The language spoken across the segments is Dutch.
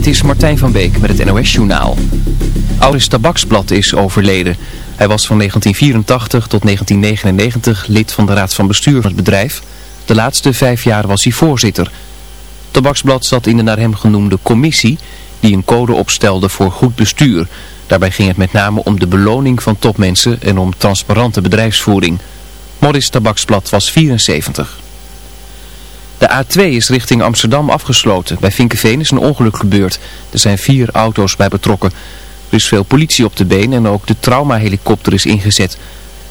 Dit is Martijn van Beek met het NOS Journaal. Auris Tabaksblad is overleden. Hij was van 1984 tot 1999 lid van de raad van bestuur van het bedrijf. De laatste vijf jaar was hij voorzitter. Tabaksblad zat in de naar hem genoemde commissie die een code opstelde voor goed bestuur. Daarbij ging het met name om de beloning van topmensen en om transparante bedrijfsvoering. Morris Tabaksblad was 74. De A2 is richting Amsterdam afgesloten. Bij Vinkenveen is een ongeluk gebeurd. Er zijn vier auto's bij betrokken. Er is veel politie op de been en ook de traumahelikopter is ingezet.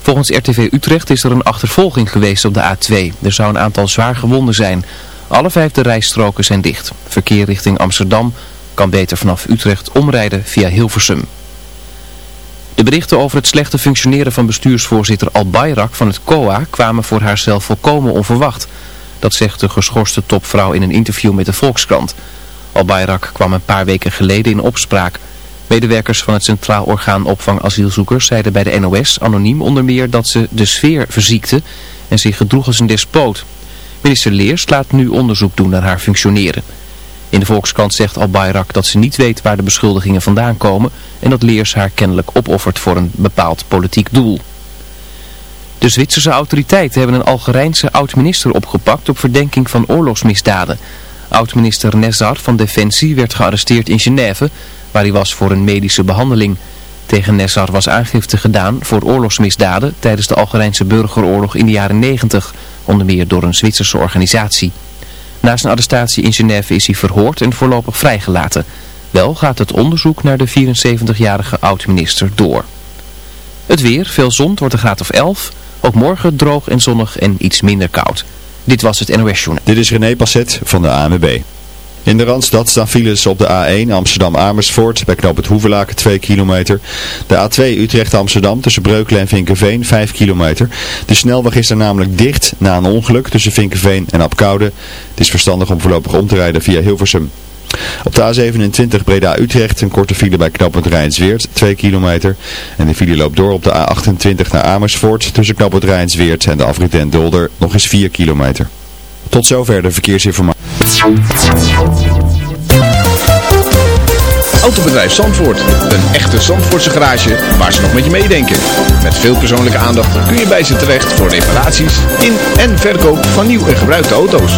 Volgens RTV Utrecht is er een achtervolging geweest op de A2. Er zou een aantal zwaar gewonden zijn. Alle vijf de rijstroken zijn dicht. Verkeer richting Amsterdam kan beter vanaf Utrecht omrijden via Hilversum. De berichten over het slechte functioneren van bestuursvoorzitter Al Bayrak van het COA kwamen voor haarzelf volkomen onverwacht. Dat zegt de geschorste topvrouw in een interview met de Volkskrant. Al Bayrak kwam een paar weken geleden in opspraak. Medewerkers van het Centraal Orgaan Opvang Asielzoekers zeiden bij de NOS anoniem onder meer dat ze de sfeer verziekte en zich gedroeg als een despoot. Minister Leers laat nu onderzoek doen naar haar functioneren. In de Volkskrant zegt Al Bayrak dat ze niet weet waar de beschuldigingen vandaan komen en dat Leers haar kennelijk opoffert voor een bepaald politiek doel. De Zwitserse autoriteiten hebben een Algerijnse oud-minister opgepakt op verdenking van oorlogsmisdaden. Oud-minister Nezar van Defensie werd gearresteerd in Genève, waar hij was voor een medische behandeling. Tegen Nezar was aangifte gedaan voor oorlogsmisdaden tijdens de Algerijnse burgeroorlog in de jaren 90, onder meer door een Zwitserse organisatie. Na zijn arrestatie in Genève is hij verhoord en voorlopig vrijgelaten. Wel gaat het onderzoek naar de 74-jarige oud-minister door. Het weer, veel zon, wordt een graad of 11. Ook morgen droog en zonnig en iets minder koud. Dit was het NOS Journal. Dit is René Passet van de ANWB. In de Randstad staan files op de A1 Amsterdam-Amersfoort bij knoop het Hoevelaken 2 kilometer. De A2 Utrecht-Amsterdam tussen Breukelen en Vinkenveen 5 kilometer. De snelweg is er namelijk dicht na een ongeluk tussen Vinkenveen en Apkoude. Het is verstandig om voorlopig om te rijden via Hilversum. Op de A27 Breda-Utrecht een korte file bij knooppunt Rijnsweert, 2 kilometer. En de file loopt door op de A28 naar Amersfoort tussen knooppunt Rijnsweert en de afrit Dolder nog eens 4 kilometer. Tot zover de verkeersinformatie. Autobedrijf Zandvoort. Een echte Zandvoortse garage waar ze nog met je meedenken. Met veel persoonlijke aandacht kun je bij ze terecht voor reparaties in en verkoop van nieuw en gebruikte auto's.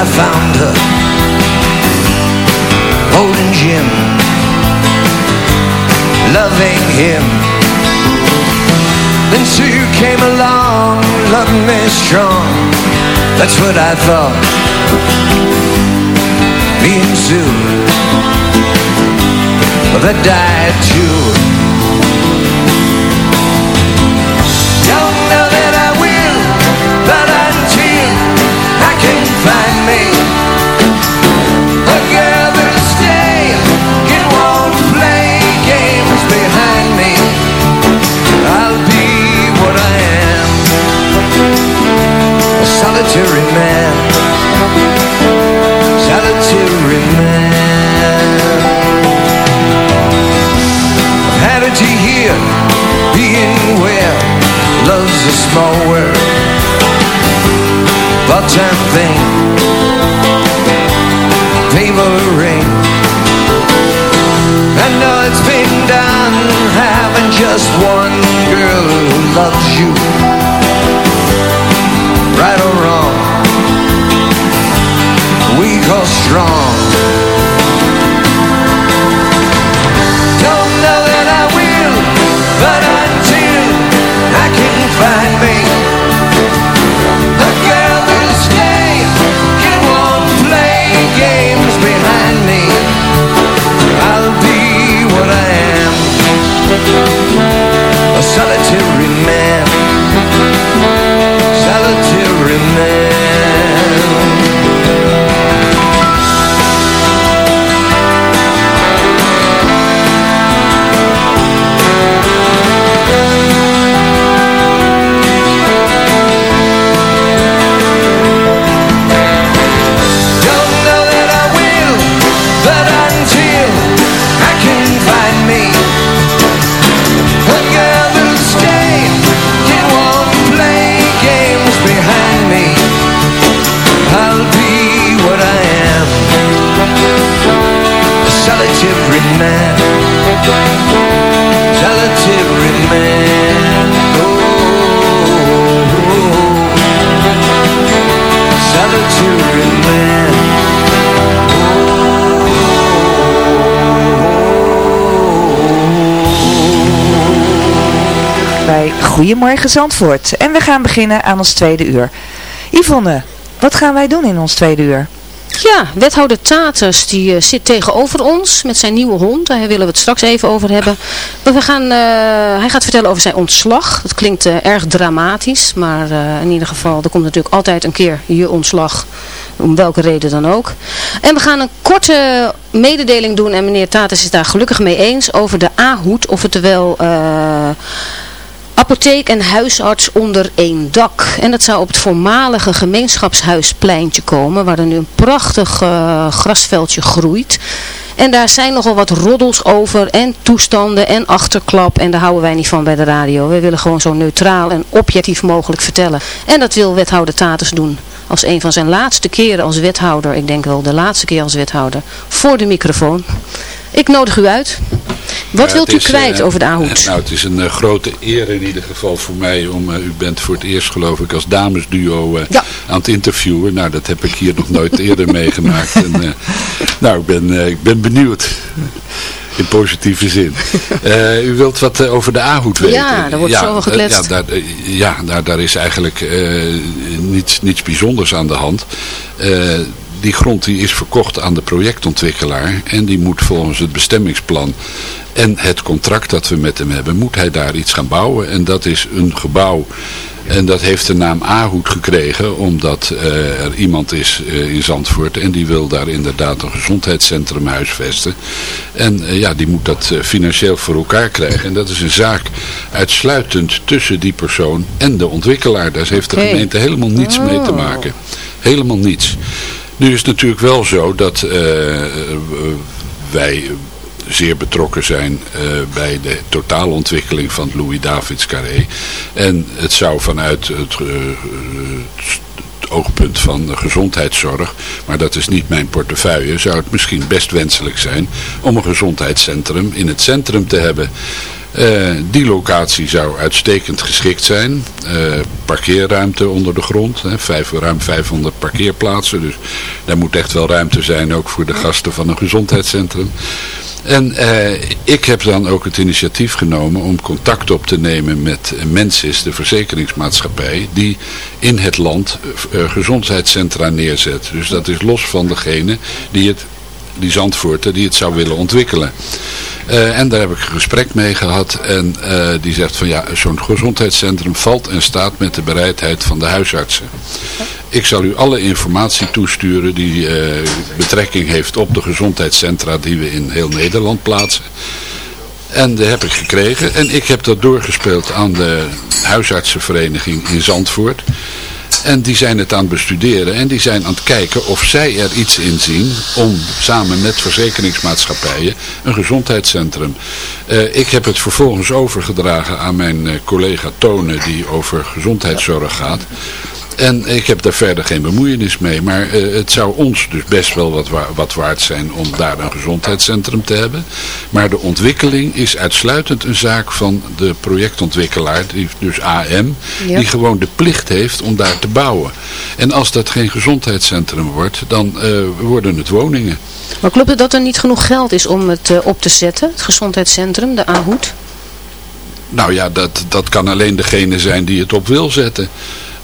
I found her holding Jim, loving him. Then Sue came along, loving me strong. That's what I thought. Me and Sue, that died too. Where love's a small word Part-time thing Paper ring. I know it's been done Having just one girl who loves you. Right or wrong. Weak or strong man Goedemorgen Zandvoort. En we gaan beginnen aan ons tweede uur. Yvonne, wat gaan wij doen in ons tweede uur? Ja, wethouder Taters die eh, zit tegenover ons met zijn nieuwe hond. Daar willen we het straks even over hebben. Maar we gaan, eh, hij gaat vertellen over zijn ontslag. Dat klinkt eh, erg dramatisch, maar in ieder geval, er komt natuurlijk altijd een keer je ontslag. Om welke reden dan ook. En we gaan een korte mededeling doen en meneer Taters is daar gelukkig mee eens over de A-hoed. Of het wel... apotheek en huisarts onder één dak. En dat zou op het voormalige gemeenschapshuispleintje komen, waar er nu een prachtig eh, grasveldje groeit. En daar zijn nogal wat roddels over en toestanden en achterklap. En daar houden wij niet van bij de radio. We willen gewoon zo neutraal en objectief mogelijk vertellen. En dat wil wethouder Taters doen. Als een van zijn laatste keren als wethouder, ik denk wel de laatste keer als wethouder, voor de microfoon. Ik nodig u uit. Wat Ja, wilt u is, kwijt eh, over de aanhoed? Nou, het is een eh, grote eer in ieder geval voor mij om, eh, u bent voor het eerst geloof ik als damesduo eh, aan het interviewen. Nou, dat heb ik hier nog nooit eerder meegemaakt. En, eh, nou, ik ben, eh, ik ben benieuwd. In positieve zin. Eh, u wilt wat eh, over de A-hoed weten? Ja, daar wordt zo eh, gekletst. ja, daar, eh, ja daar, daar is eigenlijk eh, niets, niets bijzonders aan de hand. Die grond die is verkocht aan de projectontwikkelaar en die moet volgens het bestemmingsplan en het contract dat we met hem hebben, moet hij daar iets gaan bouwen. En dat is een gebouw en dat heeft de naam Ahoed gekregen omdat eh, er iemand is eh, in Zandvoort en die wil daar inderdaad een gezondheidscentrum huisvesten. En eh, ja, die moet dat financieel voor elkaar krijgen. En dat is een zaak uitsluitend tussen die persoon en de ontwikkelaar. Daar heeft de gemeente helemaal niets mee te Oh. maken. Helemaal niets. Nu is het natuurlijk wel zo dat eh, eh, wij zeer betrokken zijn eh, bij de totaalontwikkeling van het Louis Davids Carré. En het zou vanuit het, eh, het oogpunt van de gezondheidszorg, maar dat is niet mijn portefeuille, zou het misschien best wenselijk zijn om een gezondheidscentrum in het centrum te hebben. Eh, die locatie zou uitstekend geschikt zijn. Eh, parkeerruimte onder de grond. Hè, ruim 500 parkeerplaatsen. Dus daar moet echt wel ruimte zijn ook voor de gasten van een gezondheidscentrum. En eh, ik heb dan ook het initiatief genomen om contact op te nemen met Mensis, de verzekeringsmaatschappij, die in het land gezondheidscentra neerzet. Dus dat is los van degene die het die Zandvoorter die het zou willen ontwikkelen. Eh, en daar heb ik een gesprek mee gehad en eh, die zegt van ja, zo'n gezondheidscentrum valt en staat met de bereidheid van de huisartsen. Ik zal u alle informatie toesturen die eh, betrekking heeft op de gezondheidscentra die we in heel Nederland plaatsen. En dat heb ik gekregen en ik heb dat doorgespeeld aan de huisartsenvereniging in Zandvoort. En die zijn het aan het bestuderen en die zijn aan het kijken of zij er iets in zien om samen met verzekeringsmaatschappijen een gezondheidscentrum. Uh, ik heb het vervolgens overgedragen aan mijn uh, collega Tone die over gezondheidszorg gaat. En ik heb daar verder geen bemoeienis mee. Maar uh, het zou ons dus best wel wat, wa wat waard zijn om daar een gezondheidscentrum te hebben. Maar de ontwikkeling is uitsluitend een zaak van de projectontwikkelaar, die, dus AM, ja. die gewoon de plicht heeft om daar te bouwen. En als dat geen gezondheidscentrum wordt, dan uh, worden het woningen. Maar klopt het dat er niet genoeg geld is om het uh, op te zetten, het gezondheidscentrum, de AHOED? Nou ja, dat, dat kan alleen degene zijn die het op wil zetten.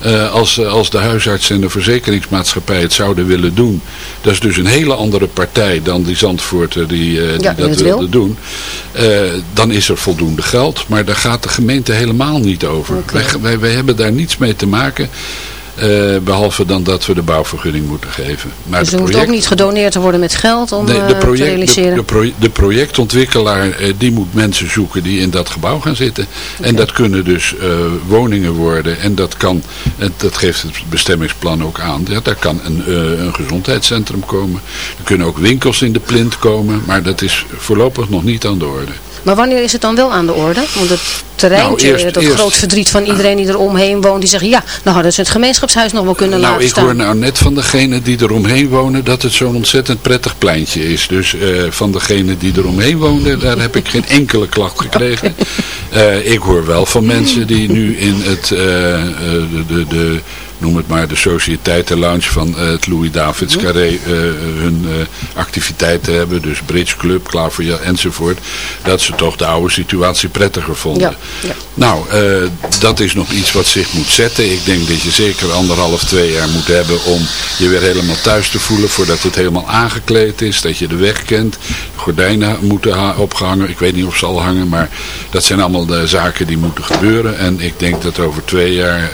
Uh, als, als de huisarts en de verzekeringsmaatschappij het zouden willen doen. Dat is dus een hele andere partij dan die Zandvoorter die, uh, die ja, dat wilde doen. Uh, dan is er voldoende geld. Maar daar gaat de gemeente helemaal niet over. Okay. Wij, wij, wij hebben daar niets mee te maken. Uh, behalve dan dat we de bouwvergunning moeten geven. Maar dus er project... moet ook niet gedoneerd te worden met geld om nee, de project, te realiseren? De, de, pro de projectontwikkelaar uh, die moet mensen zoeken die in dat gebouw gaan zitten. Okay. En dat kunnen dus uh, woningen worden. En dat kan, en dat geeft het bestemmingsplan ook aan, ja, daar kan een, een gezondheidscentrum komen. Er kunnen ook winkels in de plint komen. Maar dat is voorlopig nog niet aan de orde. Maar wanneer is het dan wel aan de orde? Want het terreintje, nou, eerst, dat eerst, groot verdriet van iedereen die er omheen woont, die zeggen ja, nou hadden ze het gemeenschapshuis nog wel kunnen nou, laten staan. Nou, ik hoor nou net van degene die er omheen wonen dat het zo'n ontzettend prettig pleintje is. Dus uh, van degene die er omheen wonen, daar heb ik geen enkele klacht gekregen. Uh, ik hoor wel van mensen die nu in het, uh, de, de, de noem het maar, de sociëteitenlounge van uh, het Louis Davids Carré uh, hun uh, activiteiten hebben. Dus Bridge Club, Klaver enzovoort. Dat ze toch de oude situatie prettiger vonden. Ja, ja. Nou, dat is nog iets wat zich moet zetten. Ik denk dat je zeker anderhalf, twee jaar moet hebben om je weer helemaal thuis te voelen. Voordat het helemaal aangekleed is. Dat je de weg kent. Gordijnen moeten opgehangen. Ik weet niet of ze al hangen. Maar dat zijn allemaal de zaken die moeten gebeuren. En ik denk dat over twee jaar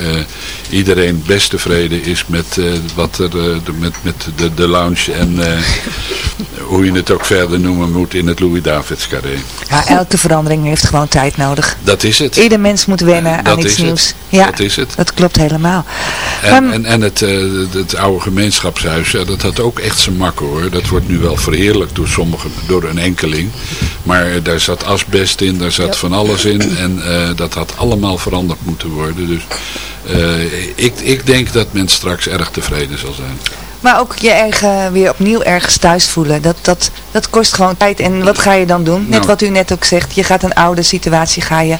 iedereen best tevreden is met, uh, wat er, uh, de, met, met de, de lounge en uh, hoe je het ook verder noemen moet in het Louis Davids carré. Ja, elke verandering heeft gewoon tijd nodig. Dat is het. Ieder mens moet wennen aan iets nieuws. Het. Ja, dat is het. Dat klopt helemaal. En, maar, en, en het, het oude gemeenschapshuis, ja, dat had ook echt zijn makken hoor. Dat wordt nu wel verheerlijkt door sommigen, door een enkeling. Maar daar zat asbest in, daar zat ja. van alles in. En dat had allemaal veranderd moeten worden. Dus ik, ik denk dat men straks erg tevreden zal zijn. Maar ook je eigen weer opnieuw ergens thuis voelen. Dat, dat, dat kost gewoon tijd. En wat ga je dan doen? Net nou, wat u net ook zegt. Je gaat een oude situatie ga je.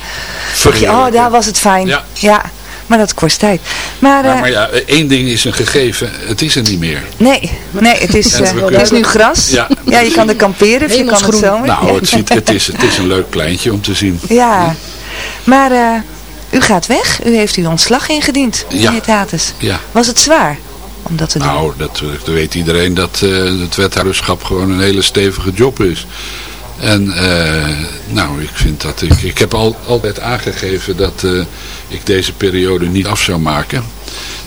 Oh daar was het fijn. Ja. ja. Maar dat kost tijd. Maar, nou, maar ja, één ding is een gegeven. Het is er niet meer. Nee, nee het, is, uh, kunnen... het is nu gras. Ja, ja je kan er kamperen. Of je kan het zomer. Nou, het, ziet, het, is, het is een leuk pleintje om te zien. Ja. Maar... Uh, u gaat weg. U heeft uw ontslag ingediend, ja. meneer Tatus. Ja. Was het zwaar om dat te doen? Nou, dat, dat weet iedereen dat uh, het wethouderschap gewoon een hele stevige job is. En uh, nou, ik vind dat ik, ik heb al, altijd aangegeven dat uh, ik deze periode niet af zou maken.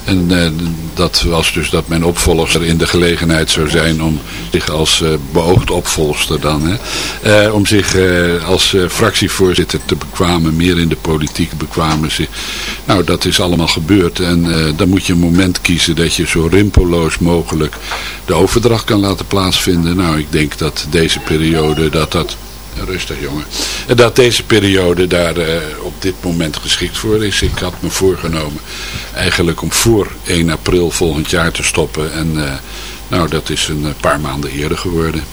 En uh, dat was dus dat mijn opvolger in de gelegenheid zou zijn om zich als uh, beoogd opvolgster dan, hè, uh, om zich als fractievoorzitter te bekwamen, meer in de politiek bekwamen zich. Nou, dat is allemaal gebeurd en dan moet je een moment kiezen dat je zo rimpeloos mogelijk de overdracht kan laten plaatsvinden. Nou, ik denk dat deze periode, dat dat Rustig jongen. En dat deze periode daar uh, op dit moment geschikt voor is. Ik had me voorgenomen eigenlijk om voor 1 april volgend jaar te stoppen. En uh, nou, dat is een paar maanden eerder geworden.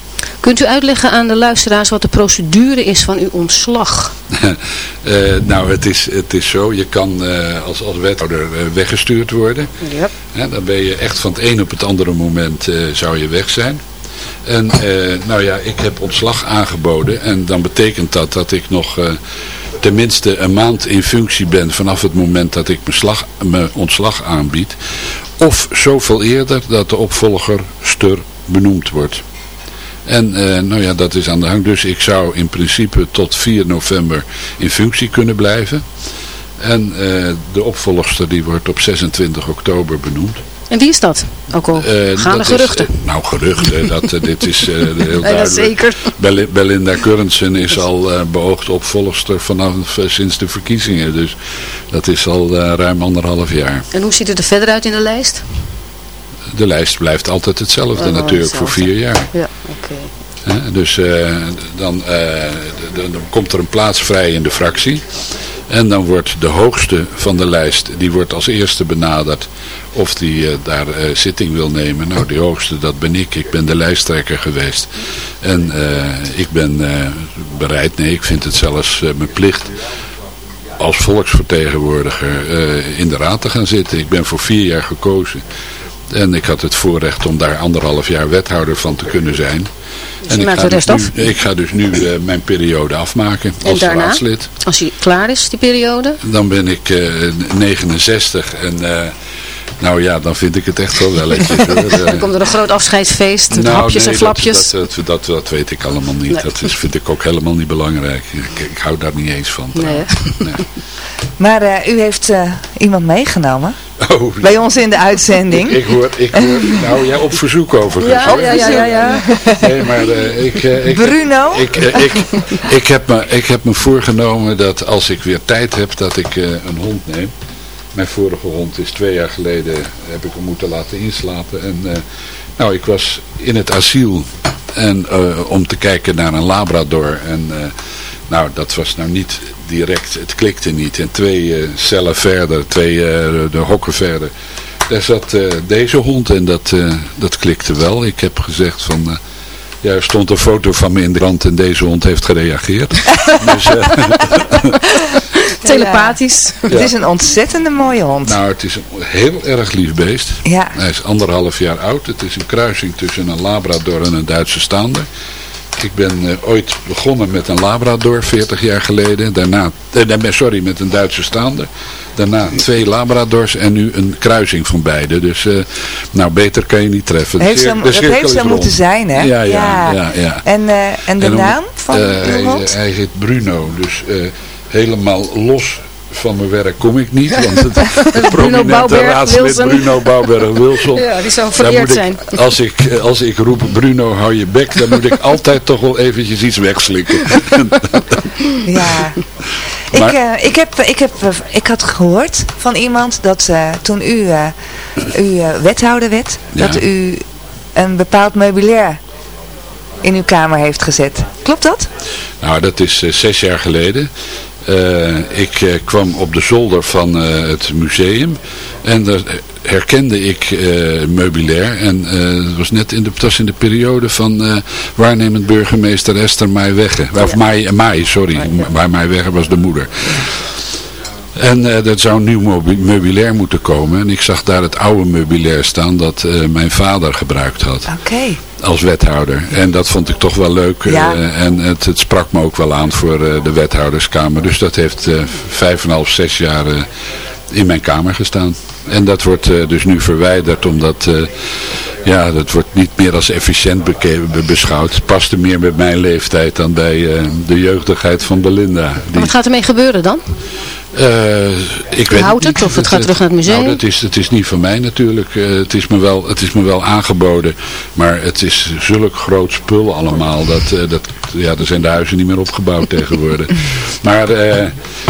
Kunt u uitleggen aan de luisteraars wat de procedure is van uw ontslag? uh, nou, het is, het is zo. Je kan uh, als, als wethouder uh, weggestuurd worden. Yep. dan ben je echt van het een op het andere moment zou je weg zijn. En uh, nou ja, ik heb ontslag aangeboden en dan betekent dat dat ik nog uh, tenminste een maand in functie ben vanaf het moment dat ik mijn, slag, mijn ontslag aanbied. Of zoveel eerder dat de opvolger Stur benoemd wordt. En uh, nou ja, dat is aan de hand. Dus ik zou in principe tot 4 november in functie kunnen blijven. En uh, de opvolgster die wordt op 26 oktober benoemd. En wie is dat? Ook al gaan dat er geruchten. Is, nou, geruchten, dat, eh, dit is eh, heel duidelijk. dat zeker. Bel- Belinda Currensen is al eh, beoogd opvolgster vanaf sinds de verkiezingen. Dus dat is al ruim anderhalf jaar. En hoe ziet het er verder uit in de lijst? De lijst blijft altijd hetzelfde Oh, natuurlijk voor vier jaar. Ja, oké. Dus dan, dan komt er een plaats vrij in de fractie. En dan wordt de hoogste van de lijst, die wordt als eerste benaderd of die eh, daar eh, zitting wil nemen. Nou, die hoogste, dat ben ik. Ik ben de lijsttrekker geweest. En eh, ik ben bereid, nee, ik vind het zelfs mijn plicht als volksvertegenwoordiger in de raad te gaan zitten. Ik ben voor vier jaar gekozen. En ik had het voorrecht om daar anderhalf jaar wethouder van te kunnen zijn. je ik, maakt ga de rest dus nu, ik ga dus nu mijn periode afmaken En als daarna? raadslid. Als hij klaar is, die periode? Dan ben ik eh, 69 en nou ja, dan vind ik het echt wel welletjes. Eh, Dan komt er een groot afscheidsfeest met nou, hapjes nee, en flapjes. Dat, dat, dat, dat weet ik allemaal niet. Nee. Dat is, vind ik ook helemaal niet belangrijk. Ik, ik hou daar niet eens van. Nee? Maar eh, u heeft eh, iemand meegenomen. Oh, Bij ons in de uitzending. Ik, hoor, ik hoor, nou ja, op verzoek overigens. Ja, ja, ja, ja, ja. Nee, maar eh, ik, ik, Bruno? Ik, ik, ik, heb me, ik heb me voorgenomen dat als ik weer tijd heb, dat ik eh, een hond neem. Mijn vorige hond is twee jaar geleden, heb ik hem moeten laten inslapen. En eh, nou, ik was in het asiel en, eh, om te kijken naar een labrador. En eh, nou, dat was nou niet direct, het klikte niet. En twee cellen verder, twee de hokken verder, daar zat deze hond en dat, dat klikte wel. Ik heb gezegd van... ja, er stond een foto van me in de krant en deze hond heeft gereageerd. dus, Telepathisch. Ja. Het is een ontzettende mooie hond. nou, het is een heel erg lief beest. Ja. Hij is anderhalf jaar oud. Het is een kruising tussen een Labrador en een Duitse staander. Ik ben eh, ooit begonnen met een Labrador, 40 jaar geleden. Daarna, eh, nee, sorry, met een Duitse staander. Daarna twee Labradors en nu een kruising van beide. Dus, eh, nou, beter kan je niet treffen. De Heeft zo, de dat heeft zo moeten zijn, hè? Ja, ja, ja. ja, En, eh, en de En om- naam van eh, uw hij, hond? hij heet Bruno, dus eh, helemaal los van mijn werk kom ik niet. Want het, het prominente Bouwberg raadslid Wilson. Bruno Bouwberg-Wilson. Ja, die zou vereerd ik- zijn. Als ik, als ik roep Bruno hou je bek, dan moet ik altijd toch wel eventjes iets wegslikken. Ja. Ik, Maar- eh, ik, heb, ik, heb, eh, ik had gehoord van iemand dat eh, toen u, eh, u wethouder werd, Ja. dat u een bepaald meubilair in uw kamer heeft gezet. Klopt dat? Nou, dat is zes jaar geleden. Eh, ik eh, kwam op de zolder van eh, het museum en daar herkende ik meubilair. En het was net in de, was in de periode van waarnemend burgemeester Esther Maaiwegge. Of Maai, Maai, sorry. Ma- Maaiwegge was de moeder. En eh er zou nieuw meubilair moeten komen. En ik zag daar het oude meubilair staan dat mijn vader gebruikt had Oké. Als wethouder. En dat vond ik toch wel leuk. eh, en het, het sprak me ook wel aan voor eh, de wethouderskamer. Dus dat heeft eh, vijf en half, zes jaar in mijn kamer gestaan. En dat wordt dus nu verwijderd omdat... ja, dat wordt niet meer als efficiënt beschouwd. Het paste meer met mijn leeftijd dan bij de jeugdigheid van Belinda. Die, wat gaat ermee gebeuren dan? Eh, ik weet houdt het niet. of het gaat terug naar het museum? Nou, dat is, het is niet van mij natuurlijk. Eh, het, is me wel, het is me wel aangeboden. Maar het is zulk groot spul allemaal. Dat, eh, dat, ja, er zijn de huizen niet meer opgebouwd tegenwoordig. Maar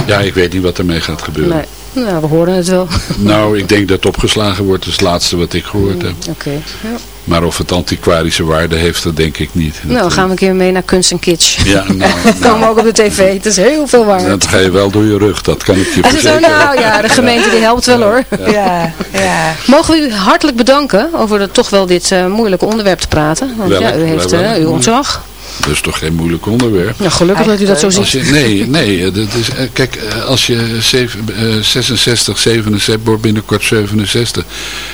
ja, ik weet niet wat ermee gaat gebeuren. Nee. Nou, we horen het wel. Nou, ik denk dat het opgeslagen wordt. Dat is het laatste wat ik gehoord heb. Oké. Ja. Maar of het antiquarische waarde heeft, dat denk ik niet. Nou, dan gaan we een keer mee naar kunst en kitsch. Ja, nou, Komen we ook op de tv. Het is heel veel waard. dat ga je wel door je rug. Dat kan ik je En zo, verzekeren. nou ja, de gemeente die helpt wel hoor. Ja, ja. Mogen we u hartelijk bedanken over het, toch wel dit eh, moeilijke onderwerp te praten. Want ja, u heeft eh, uw ontslag. Dat is toch geen moeilijk onderwerp? Ja, gelukkig dat u dat zo ziet. je, nee, nee. eh, Dat is, eh, kijk, eh, als je zeven, eh, 66, 67 wordt binnenkort 67,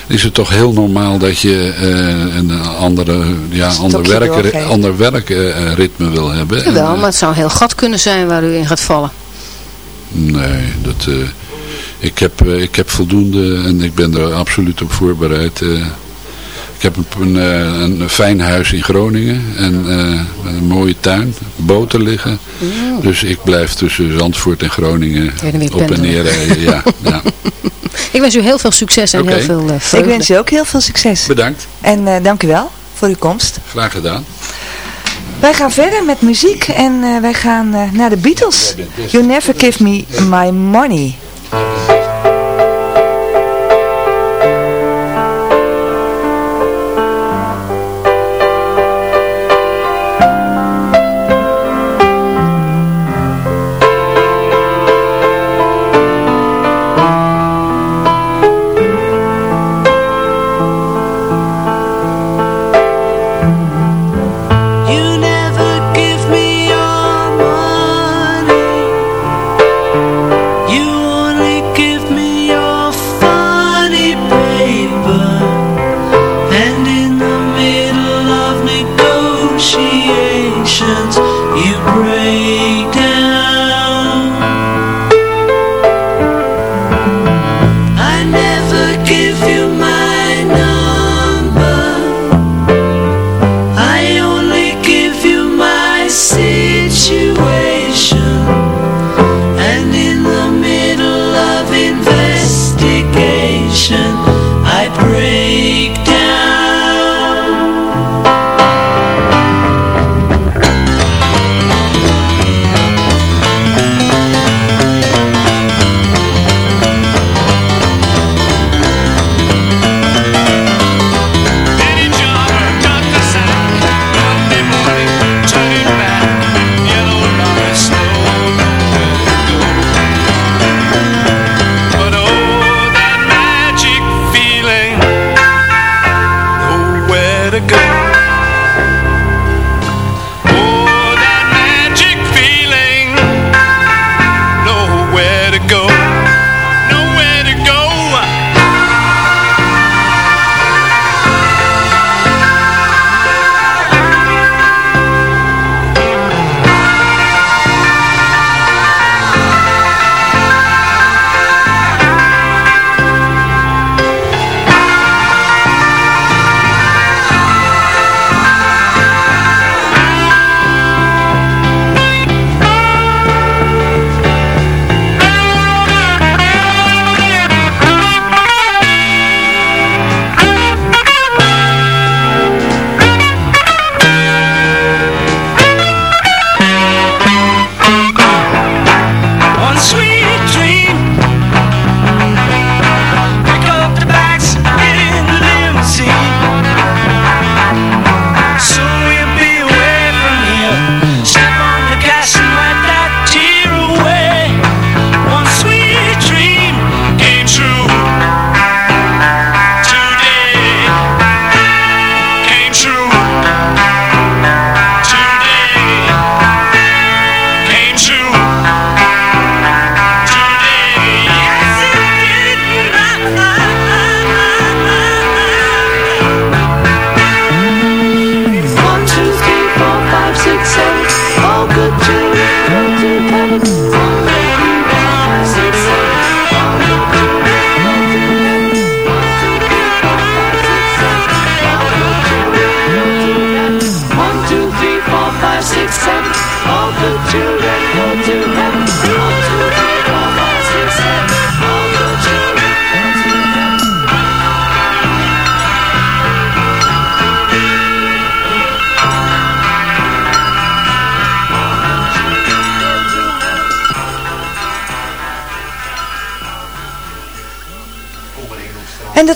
is het toch heel normaal dat je een andere, ja, ander, werk, ander werkritme wil hebben. En, Jawel, maar het zou een heel gat kunnen zijn waar u in gaat vallen. Nee, dat, ik, heb, ik heb voldoende en ik ben er absoluut op voorbereid. Eh. ik heb een, een, eh, een fijn huis in Groningen en eh, een mooie tuin, boten liggen. Dus ik blijf tussen Zandvoort en Groningen en op en neer rijden. Ja, ja. Ik wens u heel veel succes en heel veel uh, Ik wens u ook heel veel succes. Bedankt. En eh, dank u wel voor uw komst. Graag gedaan. Wij gaan verder met muziek en eh, wij gaan eh, naar de Beatles. You never give me my money.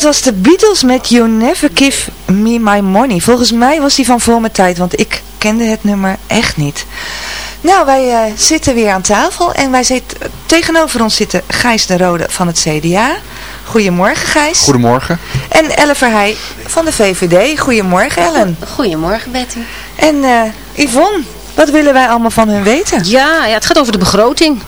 Dat was de Beatles met You Never Give Me My Money. Volgens mij was die van voor mijn tijd, want ik kende het nummer echt niet. Nou, wij eh, zitten weer aan tafel en wij zitten, tegenover ons zitten Gijs de Rode van het CDA. Goedemorgen Gijs. Goedemorgen. En Ellen Verheij van de VVD. Goedemorgen Ellen. Goedemorgen Betty. En eh, Yvonne, wat willen wij allemaal van hun weten? Ja, ja, het gaat over de begroting.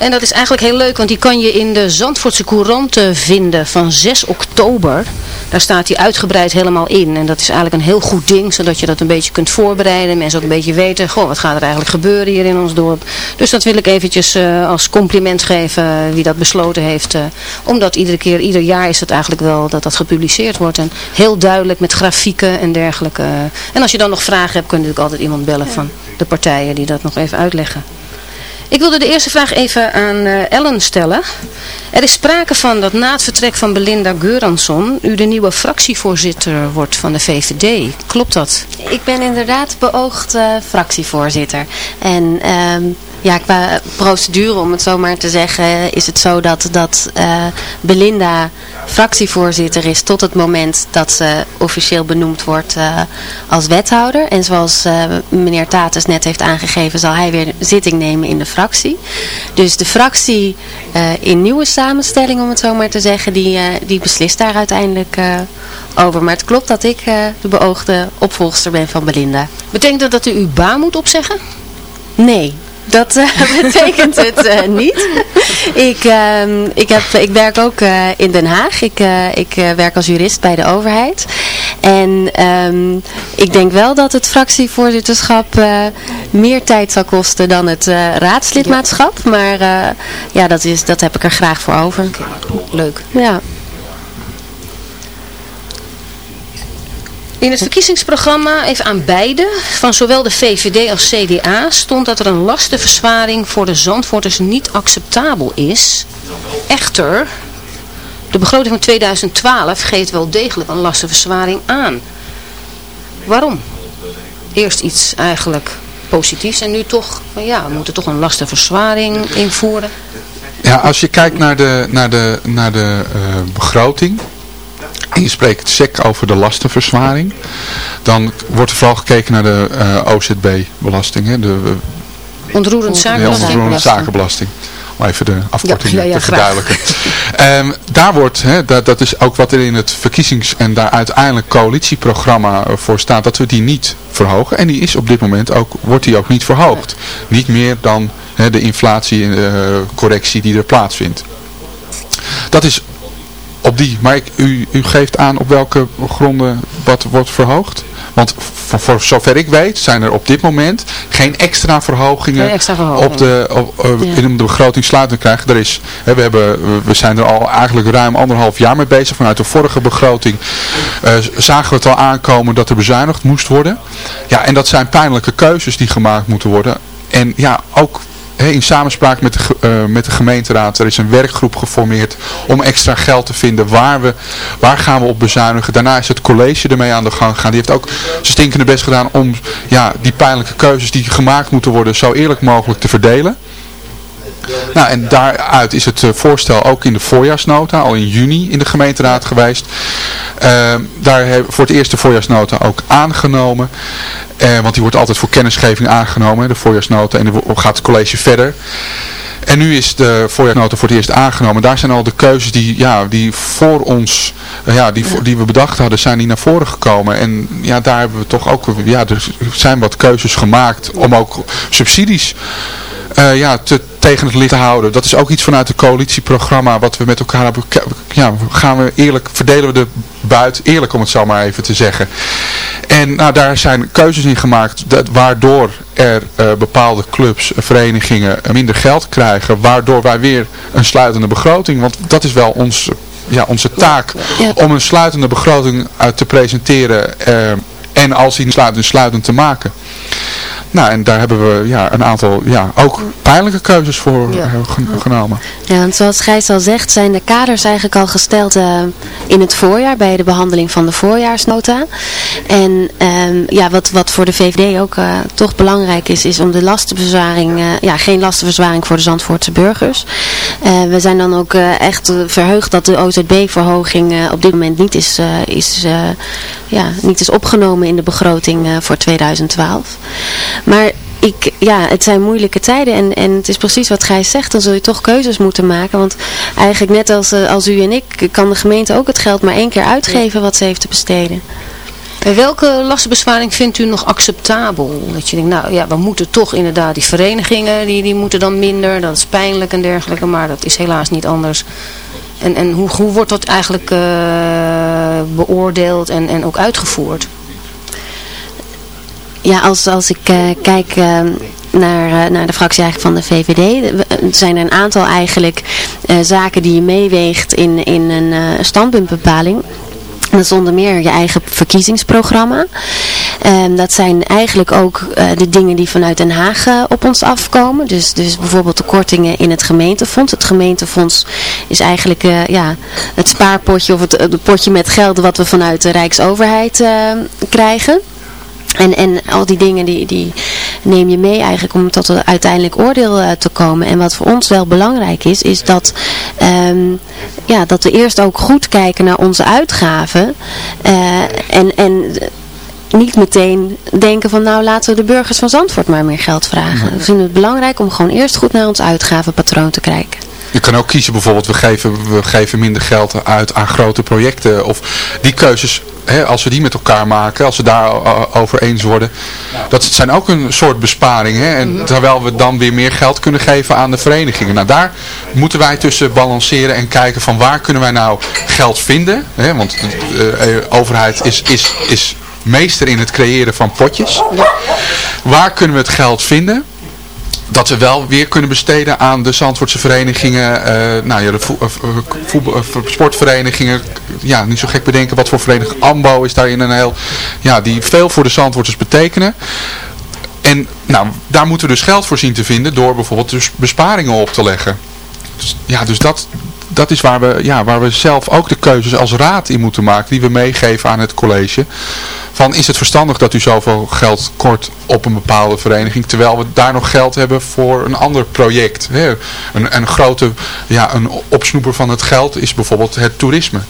En dat is eigenlijk heel leuk, want die kan je in de Zandvoortse Courant vinden van 6 oktober. Daar staat die uitgebreid helemaal in. En dat is eigenlijk een heel goed ding, zodat je dat een beetje kunt voorbereiden. Mensen ook een beetje weten, goh, wat gaat er eigenlijk gebeuren hier in ons dorp. Dus dat wil ik eventjes eh, als compliment geven eh, wie dat besloten heeft. eh, omdat iedere keer, ieder jaar is het eigenlijk wel dat dat gepubliceerd wordt. En heel duidelijk met grafieken en dergelijke. En als je dan nog vragen hebt, kun je natuurlijk altijd iemand bellen van de partijen die dat nog even uitleggen. Ik wilde de eerste vraag even aan eh, Ellen stellen. Er is sprake van dat na het vertrek van Belinda Geuransson u de nieuwe fractievoorzitter wordt van de VVD. Klopt dat? Ik ben inderdaad beoogd fractievoorzitter. En ehm, ja, qua procedure, om het zo maar te zeggen, is het zo dat, dat eh, Belinda fractievoorzitter is tot het moment dat ze officieel benoemd wordt eh, als wethouder. En zoals eh, meneer Tatus net heeft aangegeven, zal hij weer zitting nemen in de fractie. Dus de fractie in nieuwe samenstelling, om het zo maar te zeggen, die, die beslist daar uiteindelijk over. Maar het klopt dat ik de beoogde opvolgster ben van Belinda. Betekent dat dat u uw baan moet opzeggen? Nee, dat uh, betekent het uh, niet. ik, uh, ik, heb, ik werk ook uh, in Den Haag. Ik, ik werk als jurist bij de overheid. En um, ik denk wel dat het fractievoorzitterschap meer tijd zal kosten dan het raadslidmaatschap. Maar ja, dat, is, dat heb ik er graag voor over. Leuk. Ja. In het verkiezingsprogramma, even aan beide, van zowel de VVD als CDA, stond dat er een lastenverzwaring voor de Zandvoorters niet acceptabel is. Echter, de begroting van 2012 geeft wel degelijk een lastenverzwaring aan. Waarom? Eerst iets eigenlijk positiefs en nu toch, ja, we moeten toch een lastenverzwaring invoeren. Ja, als je kijkt naar de, naar de, naar de uh, begroting, en je spreekt sec over de lastenverzwaring, dan wordt er vooral gekeken naar de uh, OZB-belasting. De uh, onroerend zakenbelasting. onroerend zakenbelasting. Om even de afkorting ja, ja, ja, te verduidelijken. um, daar wordt, hè, dat, dat is ook wat er in het verkiezings- en daar uiteindelijk coalitieprogramma voor staat, dat we die niet verhogen. En die is op dit moment ook, wordt die ook niet verhoogd. Niet meer dan hè, de inflatiecorrectie uh, die er plaatsvindt. Dat is op die, maar ik, u, u geeft aan op welke gronden wat wordt verhoogd? Want voor, voor zover ik weet zijn er op dit moment geen extra verhogingen, geen extra verhogingen. Op de, op, uh, ja. in de begroting sluiten krijgen. Er is, hè, we, hebben, we zijn er al eigenlijk ruim anderhalf jaar mee bezig. Vanuit de vorige begroting uh, zagen we het al aankomen dat er bezuinigd moest worden. Ja, en dat zijn pijnlijke keuzes die gemaakt moeten worden. En ja, ook in samenspraak met de, uh, met de gemeenteraad, er is een werkgroep geformeerd om extra geld te vinden. Waar, we, waar gaan we op bezuinigen? Daarna is het college ermee aan de gang gegaan. Die heeft ook zijn stinkende best gedaan om ja, die pijnlijke keuzes die gemaakt moeten worden zo eerlijk mogelijk te verdelen. Nou, en daaruit is het voorstel ook in de voorjaarsnota, al in juni in de gemeenteraad geweest. Uh, daar hebben voor het eerst de voorjaarsnota ook aangenomen. Uh, want die wordt altijd voor kennisgeving aangenomen, de voorjaarsnota. En dan gaat het college verder. En nu is de voorjaarsnota voor het eerst aangenomen. Daar zijn al de keuzes die, ja, die voor ons, ja, die, die we bedacht hadden, zijn die naar voren gekomen. En ja, daar hebben we toch ook, ja, er zijn wat keuzes gemaakt om ook subsidies uh, ja, te, tegen het licht te houden. Dat is ook iets vanuit het coalitieprogramma wat we met elkaar hebben. Ja, gaan we eerlijk, verdelen we de buit eerlijk om het zo maar even te zeggen. En nou, daar zijn keuzes in gemaakt dat, waardoor er uh, bepaalde clubs, verenigingen minder geld krijgen. Waardoor wij weer een sluitende begroting, want dat is wel ons, ja, onze taak om een sluitende begroting uit te presenteren en als die sluitend, sluitend te maken. Nou, en daar hebben we ja, een aantal ja, ook pijnlijke keuzes voor ja. genomen. Ja, want zoals Gijs al zegt, zijn de kaders eigenlijk al gesteld uh, in het voorjaar, bij de behandeling van de voorjaarsnota. En um, ja, wat, wat voor de VVD ook uh, toch belangrijk is, is om de lastenverzwaring, uh, ja, geen lastenverzwaring voor de Zandvoortse burgers. we zijn dan ook echt verheugd dat de OZB-verhoging op dit moment niet is, is, ja, niet is opgenomen in de begroting voor 2012. Maar ik, ja, het zijn moeilijke tijden en, en het is precies wat Gijs zegt, dan zul je toch keuzes moeten maken. Want eigenlijk net als, als u en ik, kan de gemeente ook het geld maar één keer uitgeven wat ze heeft te besteden. En welke lastenbezwaring vindt u nog acceptabel? Dat je denkt, nou ja, we moeten toch inderdaad die verenigingen, die, die moeten dan minder, dat is pijnlijk en dergelijke, maar dat is helaas niet anders. En, en hoe, hoe wordt dat eigenlijk uh, beoordeeld en, en ook uitgevoerd? Ja, als, als ik uh, kijk uh, naar, uh, naar de fractie eigenlijk van de VVD, zijn er een aantal eigenlijk zaken die je meeweegt in, in een standpuntbepaling. Dat is onder meer je eigen verkiezingsprogramma. Ehm, dat zijn eigenlijk ook eh, de dingen die vanuit Den Haag eh, op ons afkomen. Dus, dus bijvoorbeeld de kortingen in het gemeentefonds. Het gemeentefonds is eigenlijk eh, ja, het spaarpotje of het, het potje met geld wat we vanuit de Rijksoverheid krijgen. En, en al die dingen die, die neem je mee eigenlijk om tot een uiteindelijk oordeel te komen. En wat voor ons wel belangrijk is, is dat, ehm, ja, dat we eerst ook goed kijken naar onze uitgaven. en, en niet meteen denken van nou laten we de burgers van Zandvoort maar meer geld vragen. We vinden het belangrijk om gewoon eerst goed naar ons uitgavenpatroon te kijken. Je kan ook kiezen bijvoorbeeld, we geven, we geven minder geld uit aan grote projecten. Of die keuzes, hè, als we die met elkaar maken, als we daar over eens worden. Dat zijn ook een soort besparingen. En mhm. terwijl we dan weer meer geld kunnen geven aan de verenigingen. Nou daar moeten wij tussen balanceren en kijken van waar kunnen wij nou geld vinden. Hè, want de uh, overheid is, is, is meester in het creëren van potjes. Waar kunnen we het geld vinden? Dat we wel weer kunnen besteden aan de Zandvoortse verenigingen, uh, nou ja, de voetbal, uh, sportverenigingen, ja, niet zo gek bedenken wat voor vereniging. AMBO is daarin een heel, ja, die veel voor de Zandvoorters betekenen. En nou, daar moeten we dus geld voor zien te vinden door bijvoorbeeld dus besparingen op te leggen. Dus, ja, dus dat, dat is waar we, ja, waar we zelf ook de keuzes als raad in moeten maken, die we meegeven aan het college. Van is het verstandig dat u zoveel geld kort op een bepaalde vereniging, terwijl we daar nog geld hebben voor een ander project. Hè? Een, een grote, ja, een opsnoeper van het geld is bijvoorbeeld het toerisme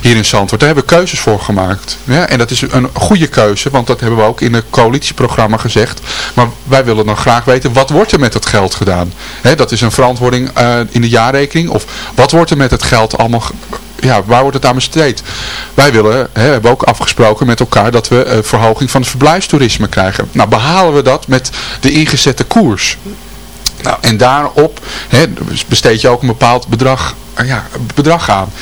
hier in Zandvoort. Daar hebben we keuzes voor gemaakt. En dat is een goede keuze, want dat hebben we ook in het coalitieprogramma gezegd. Maar wij willen dan graag weten, wat wordt er met dat geld gedaan? dat is een verantwoording uh, in de jaarrekening. Of wat wordt er met het geld allemaal ja, waar wordt het aan besteed? Wij willen, hè, hebben ook afgesproken met elkaar dat we uh, verhoging van het verblijfstoerisme krijgen. Nou, behalen we dat met de ingezette koers? Nou, en daarop hè, besteed je ook een bepaald bedrag eh, ja, bedrag aan.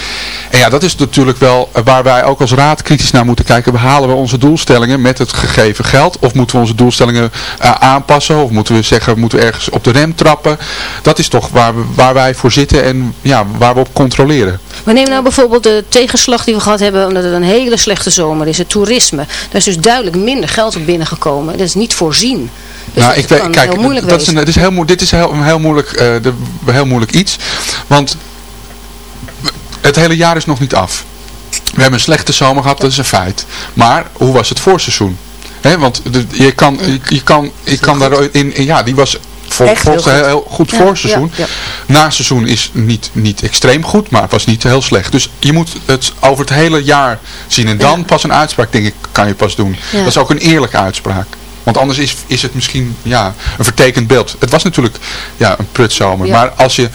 En ja, dat is natuurlijk wel waar wij ook als raad kritisch naar moeten kijken. Behalen we onze doelstellingen met het gegeven geld? Of moeten we onze doelstellingen uh, aanpassen? Of moeten we zeggen, moeten we ergens op de rem trappen? Dat is toch waar, we, waar wij voor zitten en ja, waar we op controleren. We nemen nou bijvoorbeeld de tegenslag die we gehad hebben omdat het een hele slechte zomer is. Het toerisme. Daar is dus duidelijk minder geld op binnengekomen. Dat is niet voorzien. Dus nou, ik weet, kijk, dat is een, het is heel, dit is heel, heel, moeilijk, uh, de, heel moeilijk iets. Want het hele jaar is nog niet af. We hebben een slechte zomer gehad, dat is een feit. Maar hoe was het voorseizoen? He, want de, je kan, je, kan, je kan daarin, ja, die was volgens heel, heel, heel goed voorseizoen. Ja, Na seizoen is niet, niet extreem goed, maar het was niet heel slecht. Dus je moet het over het hele jaar zien. En dan pas een uitspraak, denk ik, kan je pas doen. Dat is ook een eerlijke uitspraak. Want anders is, is het misschien ja, een vertekend beeld. Het was natuurlijk ja, een prutzomer. Maar als je nou,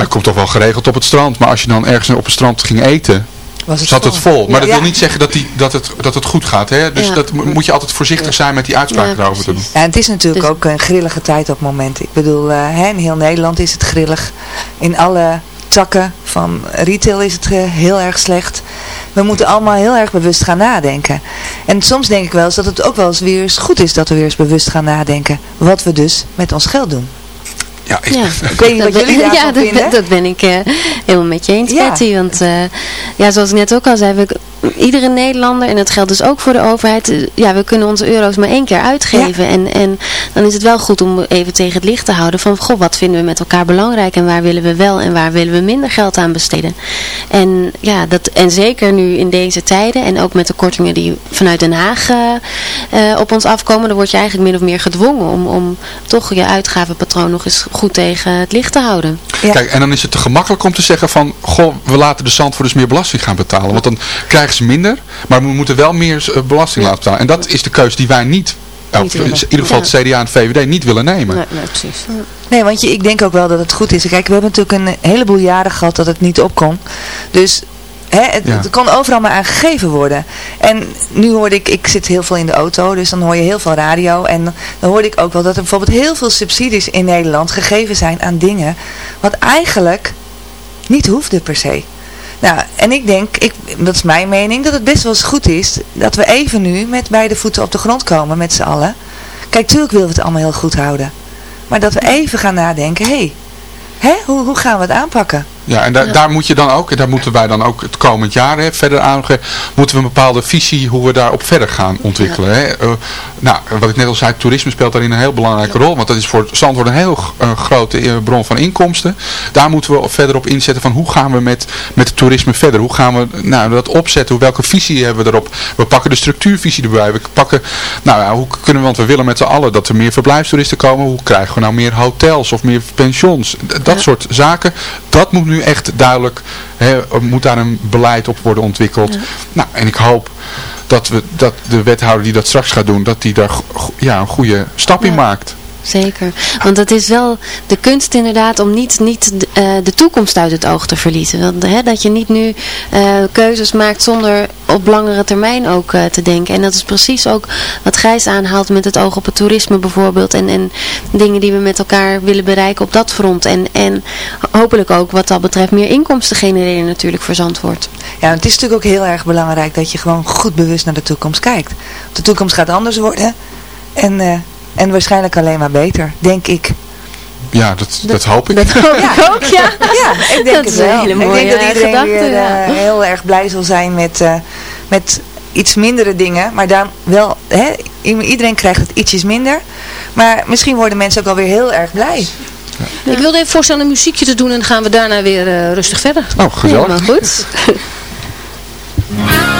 het komt toch wel geregeld op het strand. Maar als je dan ergens op het strand ging eten, het zat vol. het vol. Maar dat wil niet zeggen dat, die, dat, het, dat het goed gaat. Hè? Dus dat moet je altijd voorzichtig zijn met die uitspraken erover te doen. Ja, het is natuurlijk ook een grillige tijd op het moment. Ik bedoel, uh, in heel Nederland is het grillig. In alle takken van retail is het uh, heel erg slecht. We moeten allemaal heel erg bewust gaan nadenken. En soms denk ik wel eens dat het ook wel eens weer eens goed is dat we weer eens bewust gaan nadenken. Wat we dus met ons geld doen. Ja, ik, ja. ik weet niet wat jullie daarvan ja, dat, vinden. dat ben ik uh, helemaal met je eens, ja. Want uh, ja, zoals ik net ook al zei, we, iedere Nederlander, en dat geldt dus ook voor de overheid, uh, ja, we kunnen onze euro's maar één keer uitgeven. Ja. En, en dan is het wel goed om even tegen het licht te houden van, goh, wat vinden we met elkaar belangrijk en waar willen we wel en waar willen we minder geld aan besteden. En ja, dat, en zeker nu in deze tijden en ook met de kortingen die vanuit Den Haag op ons afkomen, dan word je eigenlijk min of meer gedwongen om, om toch je uitgavenpatroon nog eens goed tegen het licht te houden. Ja. Kijk, en dan is het te gemakkelijk om te zeggen van, goh, we laten de dus meer belasting gaan betalen. Want dan krijgen ze minder, maar we moeten wel meer eh, belasting laten betalen. En dat is de keuze die wij niet of in ieder geval het CDA en het VVD niet willen nemen. Nee, nee precies. Nee, want je, ik denk ook wel dat het goed is. Kijk, we hebben natuurlijk een heleboel jaren gehad dat het niet opkom. Dus Hè, het, ja. het, kan overal maar aangegeven worden. En nu hoorde ik, ik zit heel veel in de auto, dus dan hoor je heel veel radio. En dan hoorde ik ook wel dat er bijvoorbeeld heel veel subsidies in Nederland gegeven zijn aan dingen. Wat eigenlijk niet hoefde per se. Nou, en ik denk, ik, dat is mijn mening, dat het best wel eens goed is dat we even nu met beide voeten op de grond komen met z'n allen. Kijk, tuurlijk willen we het allemaal heel goed houden. Maar dat we even gaan nadenken, hé, hey, hoe, hoe gaan we het aanpakken? Ja, en da daar moet je dan ook, en daar moeten wij dan ook het komend jaar hè, verder aan, moeten we een bepaalde visie hoe we daarop verder gaan ontwikkelen. Hè. Uh, nou, wat ik net al zei, toerisme speelt daarin een heel belangrijke rol, want dat is voor Zandvoort een heel uh, grote bron van inkomsten. Daar moeten we verder op inzetten van hoe gaan we met, met het toerisme verder, hoe gaan we nou, dat opzetten, welke visie hebben we erop. We pakken de structuurvisie erbij, we pakken, nou ja, hoe kunnen we, want we willen met z'n allen dat er meer verblijfstoeristen komen, hoe krijgen we nou meer hotels of meer pensions, dat soort zaken. Dat moet nu echt duidelijk, hè, moet daar een beleid op worden ontwikkeld. Ja. Nou, en ik hoop dat, we, dat de wethouder die dat straks gaat doen, dat die daar ja, een goede stap in maakt. Zeker, want het is wel de kunst inderdaad om niet, niet uh, de toekomst uit het oog te verliezen. Want, hè, dat je niet nu uh, keuzes maakt zonder op langere termijn ook uh, te denken. En dat is precies ook wat Gijs aanhaalt met het oog op het toerisme bijvoorbeeld. En, en dingen die we met elkaar willen bereiken op dat front. En, en hopelijk ook wat dat betreft meer inkomsten genereren natuurlijk voor Zandvoort. Ja, het is natuurlijk ook heel erg belangrijk dat je gewoon goed bewust naar de toekomst kijkt. De toekomst gaat anders worden. En... En waarschijnlijk alleen maar beter, denk ik. Ja, dat, dat, hoop ik. Dat hoop ik ook, ja. ja, ik denk dat het wel. Hele mooie ik denk dat iedereen gedachte, weer ja. uh, heel erg blij zal zijn met, uh, met iets mindere dingen. Maar dan wel, hè, iedereen krijgt het ietsjes minder. Maar misschien worden mensen ook alweer heel erg blij. Ja. Ik wilde even voorstellen een muziekje te doen en dan gaan we daarna weer uh, rustig verder. Oh, gezellig. Helemaal goed.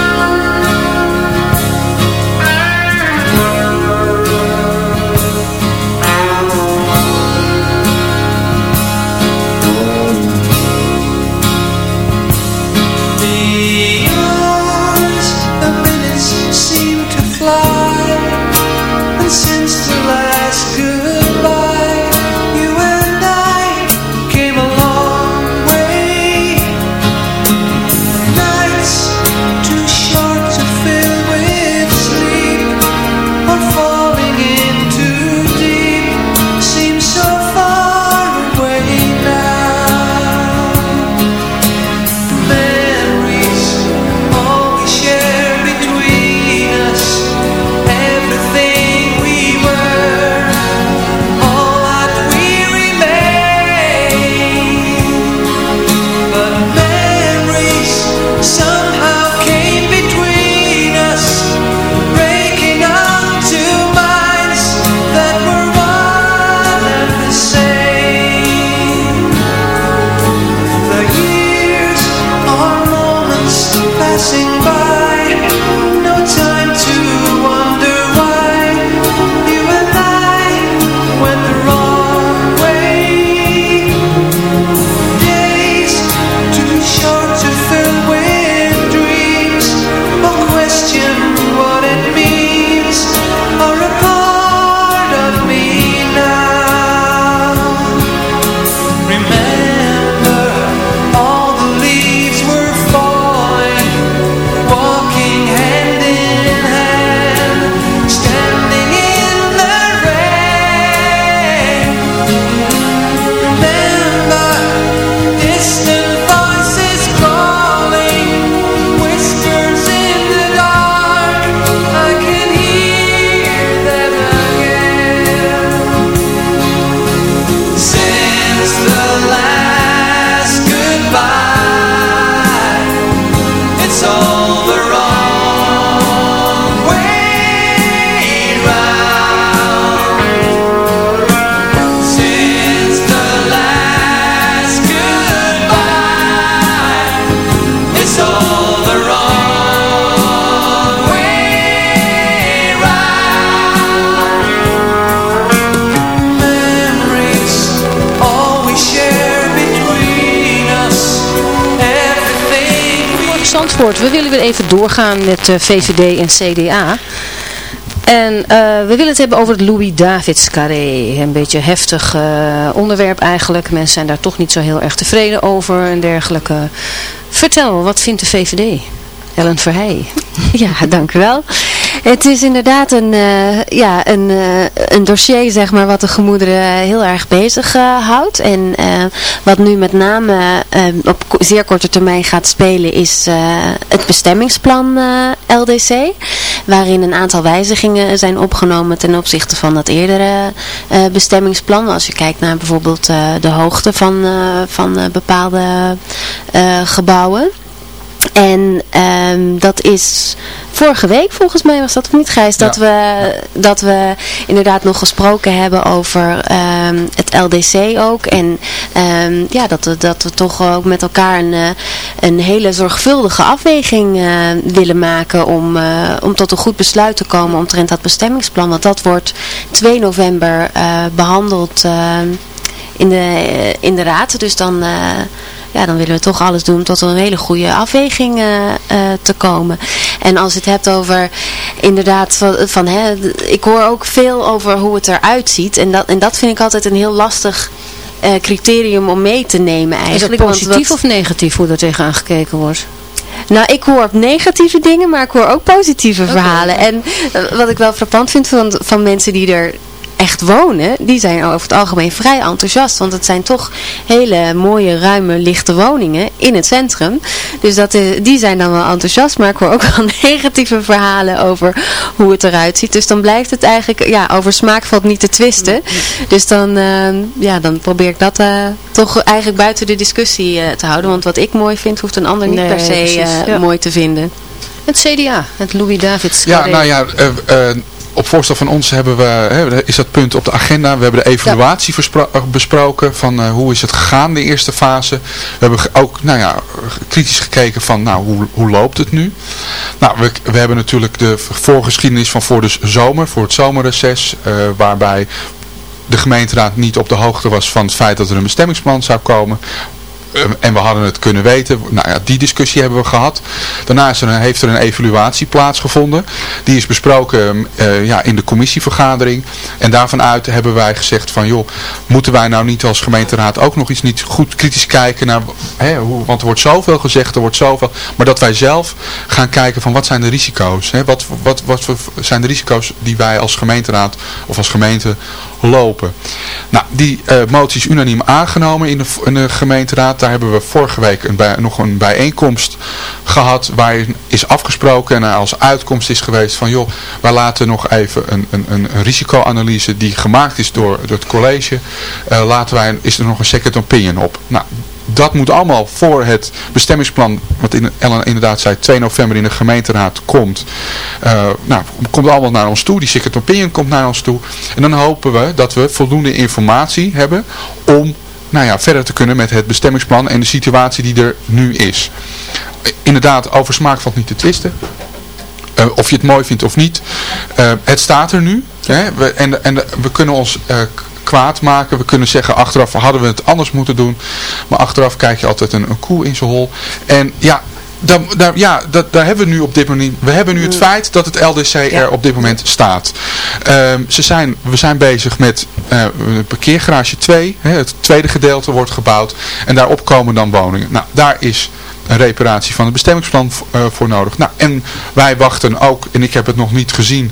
even doorgaan met uh, VVD en CDA. En uh, we willen het hebben over het Louis Davids carré. Een beetje heftig uh, onderwerp eigenlijk. Mensen zijn daar toch niet zo heel erg tevreden over en dergelijke. Vertel, wat vindt de VVD? Ellen Verheij. Ja, dank u wel. Het is inderdaad een, uh, ja, een, uh, een dossier zeg maar, wat de gemoederen heel erg bezig uh, houdt. En wat nu met name op zeer korte termijn gaat spelen is het bestemmingsplan LDC. waarin een aantal wijzigingen zijn opgenomen ten opzichte van dat eerdere eh, bestemmingsplan. Als je kijkt naar bijvoorbeeld eh, de hoogte van, eh, van eh, bepaalde eh, gebouwen. En ehm, dat is vorige week volgens mij was dat of niet Gijs, dat, we, dat we inderdaad nog gesproken hebben over ehm, het LDC ook. En ehm, ja, dat we, dat we toch ook met elkaar een, eh, een hele zorgvuldige afweging eh, willen maken om, eh, om tot een goed besluit te komen omtrent dat bestemmingsplan. Want dat wordt 2 november eh, behandeld in, de, in de raad. Dus dan... ja, dan willen we toch alles doen om tot een hele goede afweging eh, eh, te komen. En als je het hebt over inderdaad van, van hè, ik hoor ook veel over hoe het eruit ziet. En dat, en dat vind ik altijd een heel lastig eh, criterium om mee te nemen Is eigenlijk. het want positief wat- of negatief hoe er tegenaan gekeken wordt? nou, ik hoor negatieve dingen, maar ik hoor ook positieve verhalen. En wat ik wel frappant vind van, van mensen die er echt wonen, die zijn over het algemeen vrij enthousiast. Want het zijn toch hele mooie, ruime, lichte woningen in het centrum. Dus dat, eh, die zijn dan wel enthousiast, maar ik hoor ook wel negatieve verhalen over hoe het eruit ziet. Dus dan blijft het eigenlijk, ja, over smaak valt niet te twisten. Dus dan, eh, ja, dan probeer ik dat eh, toch eigenlijk buiten de discussie eh, te houden. Want wat ik mooi vind, hoeft een ander niet Nee, per se precies, eh, ja. mooi te vinden. Het CDA, het Louis Davids Ja, nou ja, eh, eh, op voorstel van ons hebben we, hè, is dat punt op de agenda. We hebben de evaluatie eh, besproken van eh, hoe is het gegaan de eerste fase. We hebben ook nou ja, kritisch gekeken van nou, hoe, hoe loopt het nu. Nou, we, we hebben natuurlijk de voorgeschiedenis van voor de zomer, voor het zomerreces, eh, waarbij de gemeenteraad niet op de hoogte was van het feit dat er een bestemmingsplan zou komen. Eh, en we hadden het kunnen weten. Nou ja, die discussie hebben we gehad. Daarna er heeft er een evaluatie plaatsgevonden. Die is besproken eh, ja, in de commissievergadering. En daarvan uit hebben wij gezegd van joh, moeten wij nou niet als gemeenteraad ook nog iets niet goed kritisch kijken naar, hè, hoe, want er wordt zoveel gezegd, er wordt zoveel, maar dat wij zelf gaan kijken van wat zijn de risico's. Hè? Wat, wat, wat zijn de risico's die wij als gemeenteraad of als gemeente lopen. Nou, die eh, motie is unaniem aangenomen in de, gemeenteraad. Daar hebben we vorige week een nog een bijeenkomst gehad waarin is afgesproken en als uitkomst is geweest van joh, wij laten nog even een, een, een, risicoanalyse die gemaakt is door, door het college, eh, laten wij, is er nog een second opinion op. Nou, dat moet allemaal voor het bestemmingsplan, wat Ellen inderdaad zei, 2 november in de gemeenteraad komt. Eh, nou, komt allemaal naar ons toe. Die second opinion komt naar ons toe. En dan hopen we dat we voldoende informatie hebben om nou ja, verder te kunnen met het bestemmingsplan en de situatie die er nu is. Inderdaad, over smaak valt niet te twisten. Eh, of je het mooi vindt of niet. Eh, het staat er nu. Hè? We, en en we kunnen ons kwaad maken. We kunnen zeggen achteraf hadden we het anders moeten doen. Maar achteraf kijk je altijd een, een koe in zijn hol. En ja, daar, daar, ja dat, daar hebben we nu op dit moment. We hebben nu het feit dat het LDC er op dit moment staat. Ehm, ze zijn, we zijn bezig met een parkeergarage 2. Hè, het tweede gedeelte wordt gebouwd. En daarop komen dan woningen. Nou, daar is een reparatie van het bestemmingsplan eh, voor nodig. Nou, en wij wachten ook, en ik heb het nog niet gezien,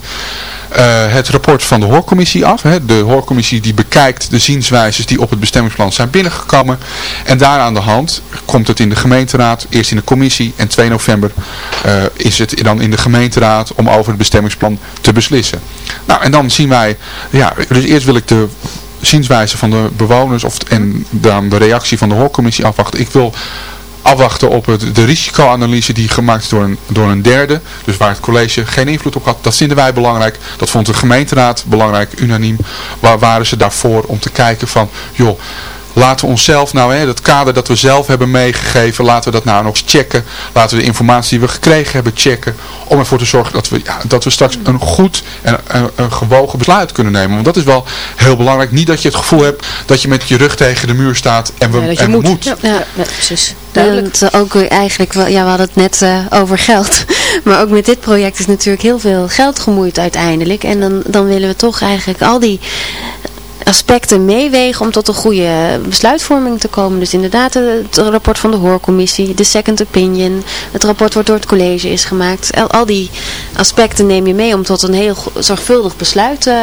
het rapport van de hoorcommissie af. Hè. De hoorcommissie die bekijkt de zienswijzes die op het bestemmingsplan zijn binnengekomen. En daar aan de hand komt het in de gemeenteraad, eerst in de commissie en 2 november eh, is het dan in de gemeenteraad om over het bestemmingsplan te beslissen. Nou, en dan zien wij, ja, dus eerst wil ik de zienswijze van de bewoners of, en dan de reactie van de hoorcommissie afwachten. Ik wil afwachten op het, de risicoanalyse die gemaakt is door een, door een derde. Dus waar het college geen invloed op had. Dat vinden wij belangrijk. Dat vond de gemeenteraad belangrijk, unaniem. Waar waren ze daarvoor om te kijken van, joh, laten we onszelf nou, hè, dat kader dat we zelf hebben meegegeven, laten we dat nou nog eens checken. Laten we de informatie die we gekregen hebben checken. Om ervoor te zorgen dat we, ja, dat we straks een goed en een, een gewogen besluit kunnen nemen. Want dat is wel heel belangrijk. Niet dat je het gevoel hebt dat je met je rug tegen de muur staat en we, Ja, dat je en moet. moet. Ja, Ja. ja, precies. Duidelijk. Duidelijk. ook weer eigenlijk wel, ja, we hadden het net eh, over geld. Maar ook met dit project is natuurlijk heel veel geld gemoeid uiteindelijk. En dan, dan willen we toch eigenlijk al die aspecten meewegen om tot een goede besluitvorming te komen. Dus inderdaad het rapport van de hoorcommissie, de second opinion, het rapport wat door het college is gemaakt. Al, al die aspecten neem je mee om tot een heel zorgvuldig besluit uh,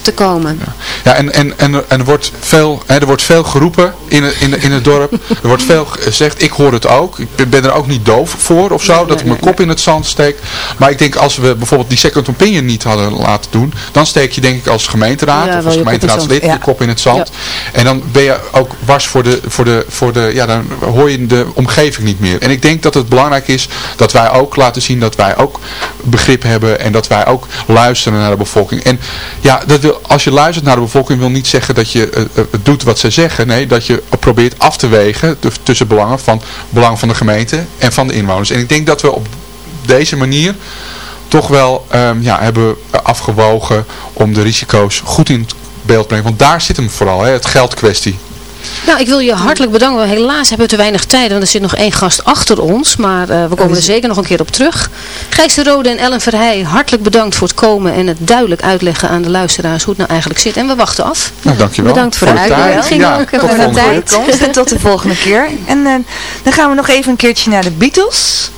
te komen. Ja, en, en, en, en er, wordt veel, hè, er wordt veel geroepen in, het, in, in het dorp. Er wordt veel gezegd, ik hoor het ook. Ik ben er ook niet doof voor of zo, nee, dat nee, ik mijn nee, kop in het zand steek. Maar ik denk als we bijvoorbeeld die second opinion niet hadden laten doen, dan steek je denk ik als gemeenteraad ja, of als ja. je kop in het zand. Ja. En dan ben je ook wars voor de, voor de, voor de, ja dan hoor je de omgeving niet meer. En ik denk dat het belangrijk is dat wij ook laten zien dat wij ook begrip hebben en dat wij ook luisteren naar de bevolking. En ja, dat wil, als je luistert naar de bevolking wil niet zeggen dat je uh, uh, doet wat ze zeggen. Nee, dat je probeert af te wegen tussen belangen van belang van de gemeente en van de inwoners. En ik denk dat we op deze manier toch wel um, ja, hebben afgewogen om de risico's goed in beeld te brengen. Want daar zit hem vooral, hè, het geldkwestie. Nou, ik wil je hartelijk bedanken. Helaas hebben we te weinig tijd, want er zit nog één gast achter ons. Maar uh, we komen er zeker nog een keer op terug. Gijs de Rode en Ellen Verheij, hartelijk bedankt voor het komen en het duidelijk uitleggen aan de luisteraars hoe het nou eigenlijk zit. En we wachten af. Nou, dankjewel. Bedankt voor, voor de, de uitnodiging ja, ook. Tot de tijd. En tot de volgende keer. En uh, dan gaan we nog even een keertje naar de Beatles.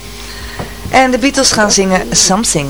En de Beatles gaan zingen Something.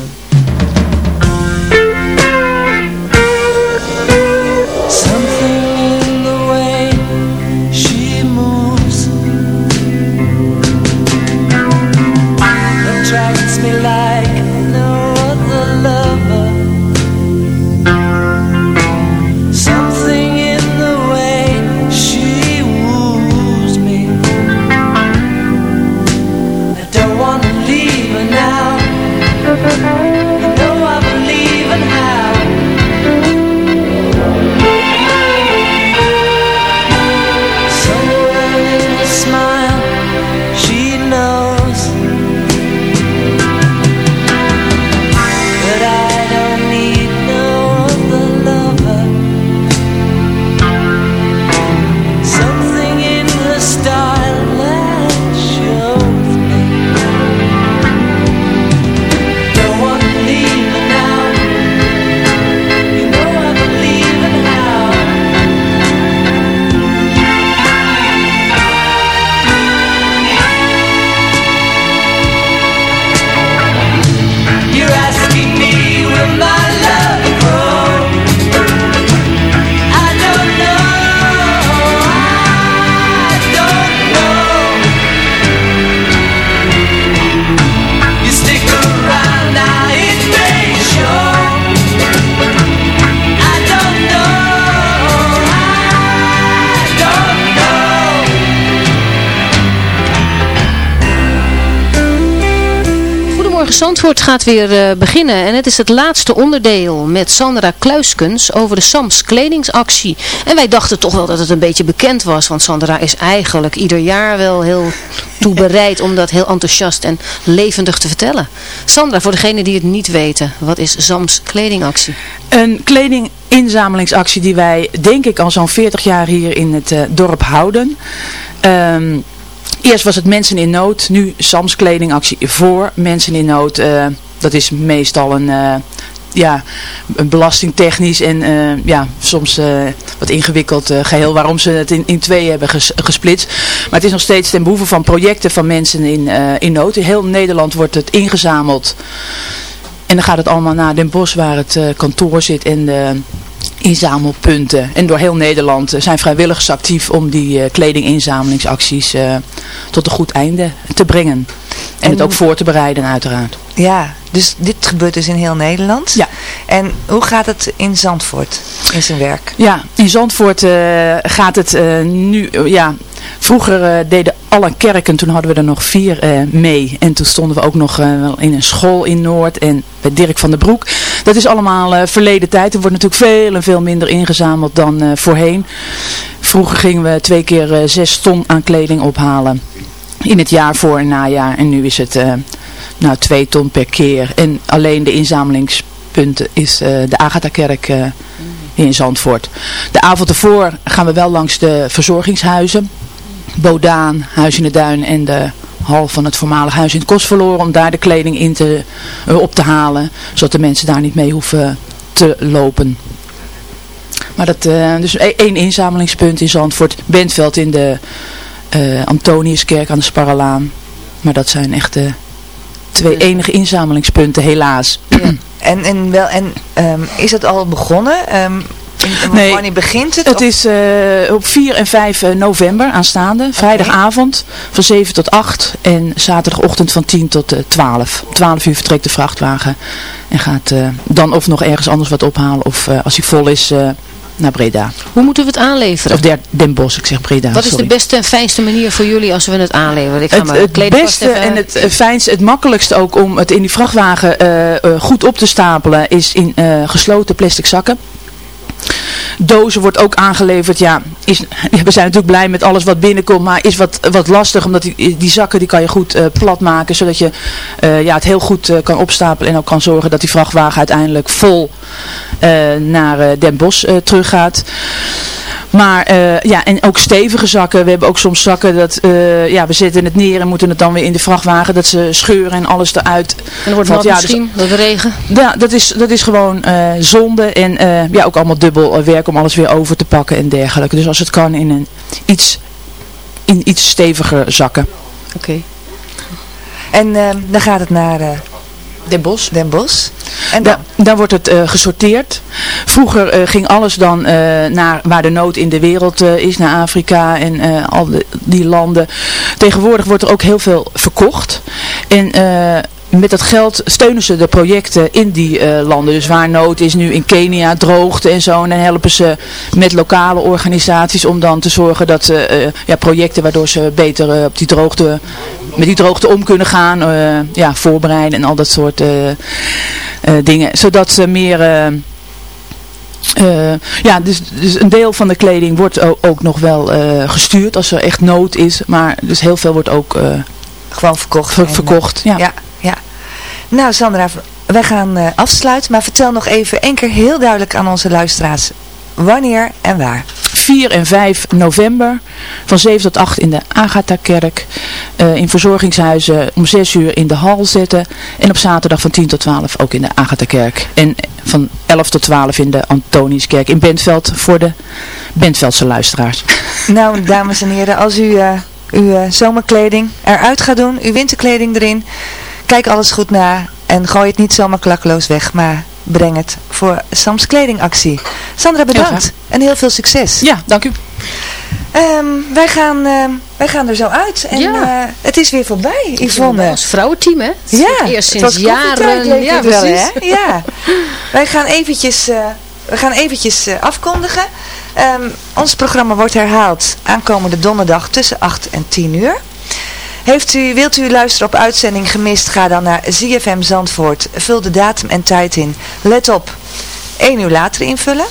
Zandvoort gaat weer uh, beginnen en het is het laatste onderdeel met Sandra Kluiskens over de Sams kledingsactie. En wij dachten toch wel dat het een beetje bekend was, want Sandra is eigenlijk ieder jaar wel heel toe bereid om dat heel enthousiast en levendig te vertellen. Sandra, voor degenen die het niet weten, wat is Sams kledingactie? Een kledinginzamelingsactie die wij denk ik al zo'n 40 jaar hier in het uh, dorp houden. Um, Eerst was het mensen in nood, nu Sams kledingactie voor mensen in nood. Uh, dat is meestal een, uh, ja, een belastingtechnisch en uh, ja, soms wat ingewikkeld geheel waarom ze het in, in twee hebben ges, gesplitst. Maar het is nog steeds ten behoeve van projecten van mensen in, in nood. In heel Nederland wordt het ingezameld. En dan gaat het allemaal naar Den Bosch waar het kantoor zit en de inzamelpunten. En door heel Nederland zijn vrijwilligers actief om die uh, kledinginzamelingsacties uh, tot een goed einde te brengen. En, en, het ook voor te bereiden uiteraard. Ja, dus dit gebeurt dus in heel Nederland. Ja. En hoe gaat het in Zandvoort in zijn werk? Ja, in Zandvoort uh, gaat het nu, ja, vroeger deden alle kerken, toen hadden we er nog vier mee. En toen stonden we ook nog in een school in Noord en bij Dirk van der Broek. Dat is allemaal verleden tijd. Er wordt natuurlijk veel en veel minder ingezameld dan voorheen. Vroeger gingen we twee keer zes ton aan kleding ophalen in het jaar voor en najaar. En nu is het nou, twee ton per keer. En alleen de inzamelingspunten is uh, de Agatha-kerk uh, in Zandvoort. De avond ervoor gaan we wel langs de verzorgingshuizen. Bodaan, Huis in de Duin en de hal van het voormalig huis in het Kos verloren. Om daar de kleding in te, op te halen. Zodat de mensen daar niet mee hoeven te lopen. Maar dat, eh, dus e- één inzamelingspunt in Zandvoort. Bentveld in de eh, Antoniuskerk aan de Sparrelaan. Maar dat zijn echt de twee enige inzamelingspunten, helaas. En, en, wel, en ehm, is het al begonnen? In- Nee. Wanneer begint het? Het Of- is eh, op 4 en 5 november aanstaande. Vrijdagavond van 7 tot 8. En zaterdagochtend van 10 tot eh, 12. 12 uur vertrekt de vrachtwagen. En gaat eh, dan of nog ergens anders wat ophalen. Of eh, als hij vol is eh, naar Breda. Hoe moeten we het aanleveren? Of der, Den Bosch, ik zeg Breda. Wat is de beste en fijnste manier voor jullie als we het aanleveren? Ik ga Het, mijn het beste even- en het eh, fijnste, het makkelijkste ook om het in die vrachtwagen eh, eh, goed op te stapelen is in gesloten plastic zakken. Dozen wordt ook aangeleverd. Ja, is, we zijn natuurlijk blij met alles wat binnenkomt, maar is wat, wat lastig. Omdat die, zakken die kan je goed eh, plat maken. Zodat je eh, ja, het heel goed eh, kan opstapelen. En ook kan zorgen dat die vrachtwagen uiteindelijk vol naar Den Bosch teruggaat. Maar eh, ja, en ook stevige zakken. We hebben ook soms zakken dat eh, ja, we zetten het neer en moeten het dan weer in de vrachtwagen. Dat ze scheuren en alles eruit. En dan wordt nat Ja, dus- misschien, door de regen. ja, dat is, dat is gewoon eh, zonde en eh, ja, ook allemaal dubbel werk om alles weer over te pakken en dergelijke. Dus als het kan in een iets, in iets steviger zakken. Oké. En ehm, dan gaat het naar eh, Den Bosch. Den Bosch. En dan? dan wordt het eh, gesorteerd. Vroeger eh, ging alles dan eh, naar waar de nood in de wereld eh, is, naar Afrika en al die landen. Tegenwoordig wordt er ook heel veel verkocht. En met dat geld steunen ze de projecten in die landen. Dus waar nood is nu in Kenia, droogte en zo. En dan helpen ze met lokale organisaties om dan te zorgen dat ze ja, projecten waardoor ze beter op die droogte, met die droogte om kunnen gaan. ja, voorbereiden en al dat soort dingen. Zodat ze meer... eh, ja, dus, dus een deel van de kleding wordt ook, nog wel eh, gestuurd als er echt nood is. Maar dus heel veel wordt ook eh, gewoon verkocht. ver- verkocht. Ja. Ja, ja. Nou Sandra, wij gaan afsluiten. Maar vertel nog even één keer heel duidelijk aan onze luisteraars. Wanneer en waar? 4 en 5 november van 7 tot 8 in de Agatha-kerk. eh, in verzorgingshuizen om 6 uur in de hal zetten. En op zaterdag van 10 tot 12 ook in de Agatha-kerk. En van 11 tot 12 in de Antoniuskerk in Bentveld voor de Bentveldse luisteraars. Nou, dames en heren, als u eh, uw eh, zomerkleding eruit gaat doen, uw winterkleding erin, kijk alles goed na en gooi het niet zomaar klakkeloos weg, maar breng het voor Sams kledingactie. Sandra, bedankt en heel veel succes. Ja, dank u. Ehm, wij, gaan, ehm, wij gaan er zo uit en Ja. eh, het is weer voorbij, Yvonne. Ons vrouwenteam, hè? Het Ja, het eerst sinds jaren. Ja, wel, precies. hè? Ja. Wij gaan eventjes, eh, we gaan eventjes eh, afkondigen. Ehm, ons programma wordt herhaald aankomende donderdag tussen 8 en 10 uur. Heeft u, wilt u luisteren op uitzending gemist, ga dan naar ZFM Zandvoort. Vul de datum en tijd in. Let op, 1 uur later invullen.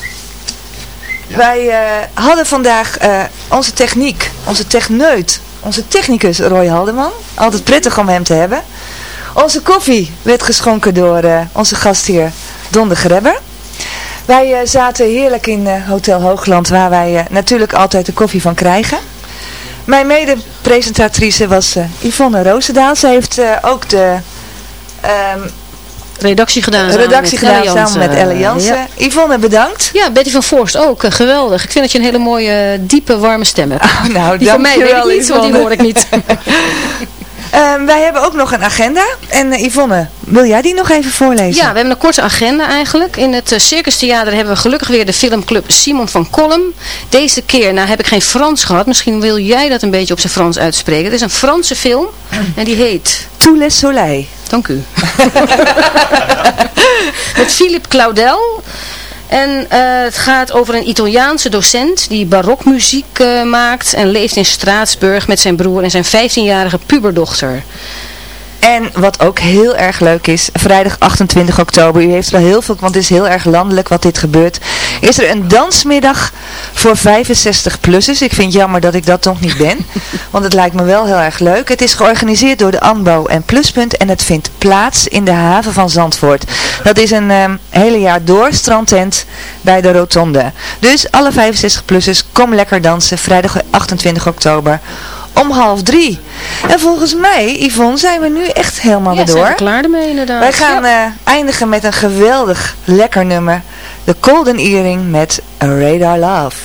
Wij eh, hadden vandaag eh, onze techniek, onze techneut, onze technicus Roy Haldeman. Altijd prettig om hem te hebben. Onze koffie werd geschonken door eh, onze gastheer Don de Grebber. Wij zaten heerlijk in Hotel Hoogland, waar wij natuurlijk altijd de koffie van krijgen. Mijn mede-presentatrice was eh, Yvonne Roosendaal. Zij heeft eh, ook de ehm, Redactie gedaan. samen redactie met gedaan samen met Elle Jansen. Jansen. Ja. Yvonne, bedankt. Ja, Betty van Voorst ook. eh, geweldig. Ik vind dat je een hele mooie, diepe, warme stem hebt. nou, die van mij weet ik niet, want die hoor ik niet. Ehm, wij hebben ook nog een agenda. En eh, Yvonne, wil jij die nog even voorlezen? Ja, we hebben een korte agenda eigenlijk. In het uh, Circus Theater hebben we gelukkig weer de filmclub Simon van Kolm. Deze keer, nou heb ik geen Frans gehad. Misschien wil jij dat een beetje op zijn Frans uitspreken. Het is een Franse film en die heet... Tous les soleils. Dank u. Met Philippe Claudel. En eh, het gaat over een Italiaanse docent die barokmuziek eh, maakt en leeft in Straatsburg met zijn broer en zijn 15-jarige puberdochter. En wat ook heel erg leuk is, vrijdag 28 oktober, u heeft wel heel veel, want het is heel erg landelijk wat dit gebeurt, is er een dansmiddag voor 65-plussers. Ik vind het jammer dat ik dat nog niet ben, want het lijkt me wel heel erg leuk. Het is georganiseerd door de ANBO en Pluspunt en het vindt plaats in de haven van Zandvoort. Dat is een ehm, hele jaar door strandtent bij de Rotonde. Dus alle 65-plussers, kom lekker dansen, vrijdag 28 oktober om half drie. En volgens mij, Yvonne, zijn we nu echt helemaal Ja, zijn we klaar ermee inderdaad. Wij gaan Ja. eh, eindigen met een geweldig lekker nummer. The Golden Earring met Radar Love.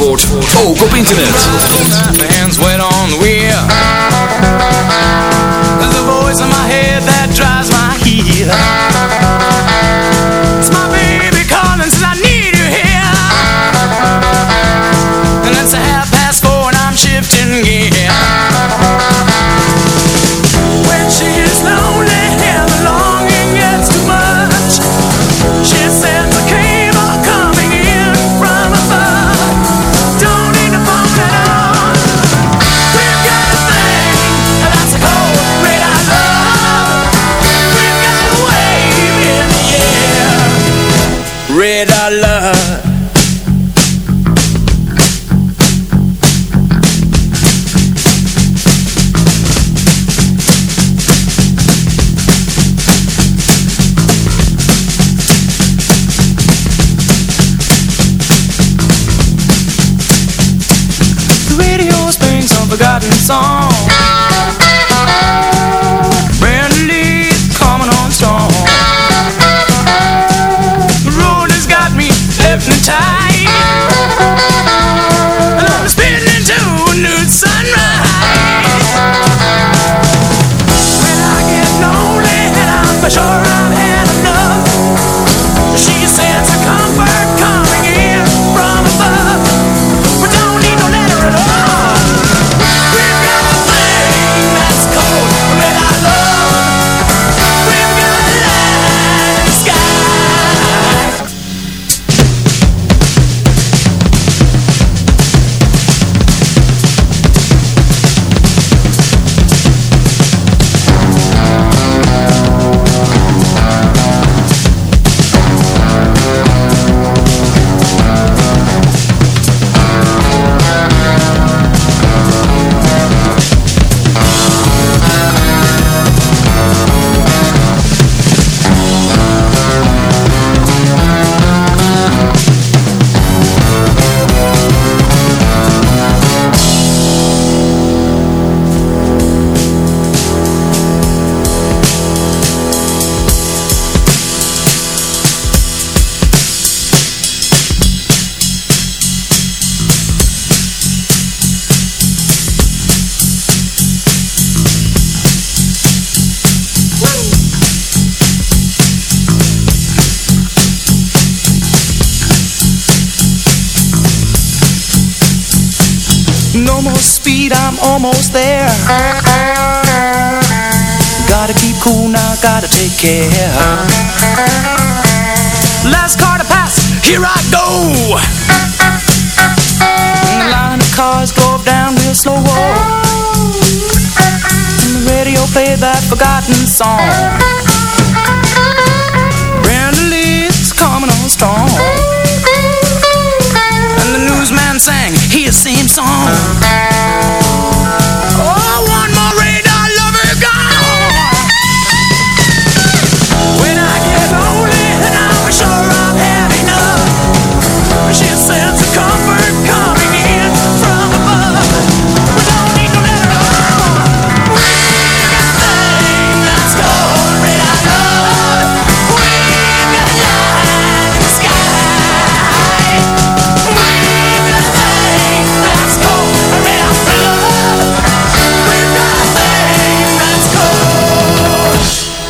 Ook op internet. Care.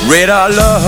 Called radar love.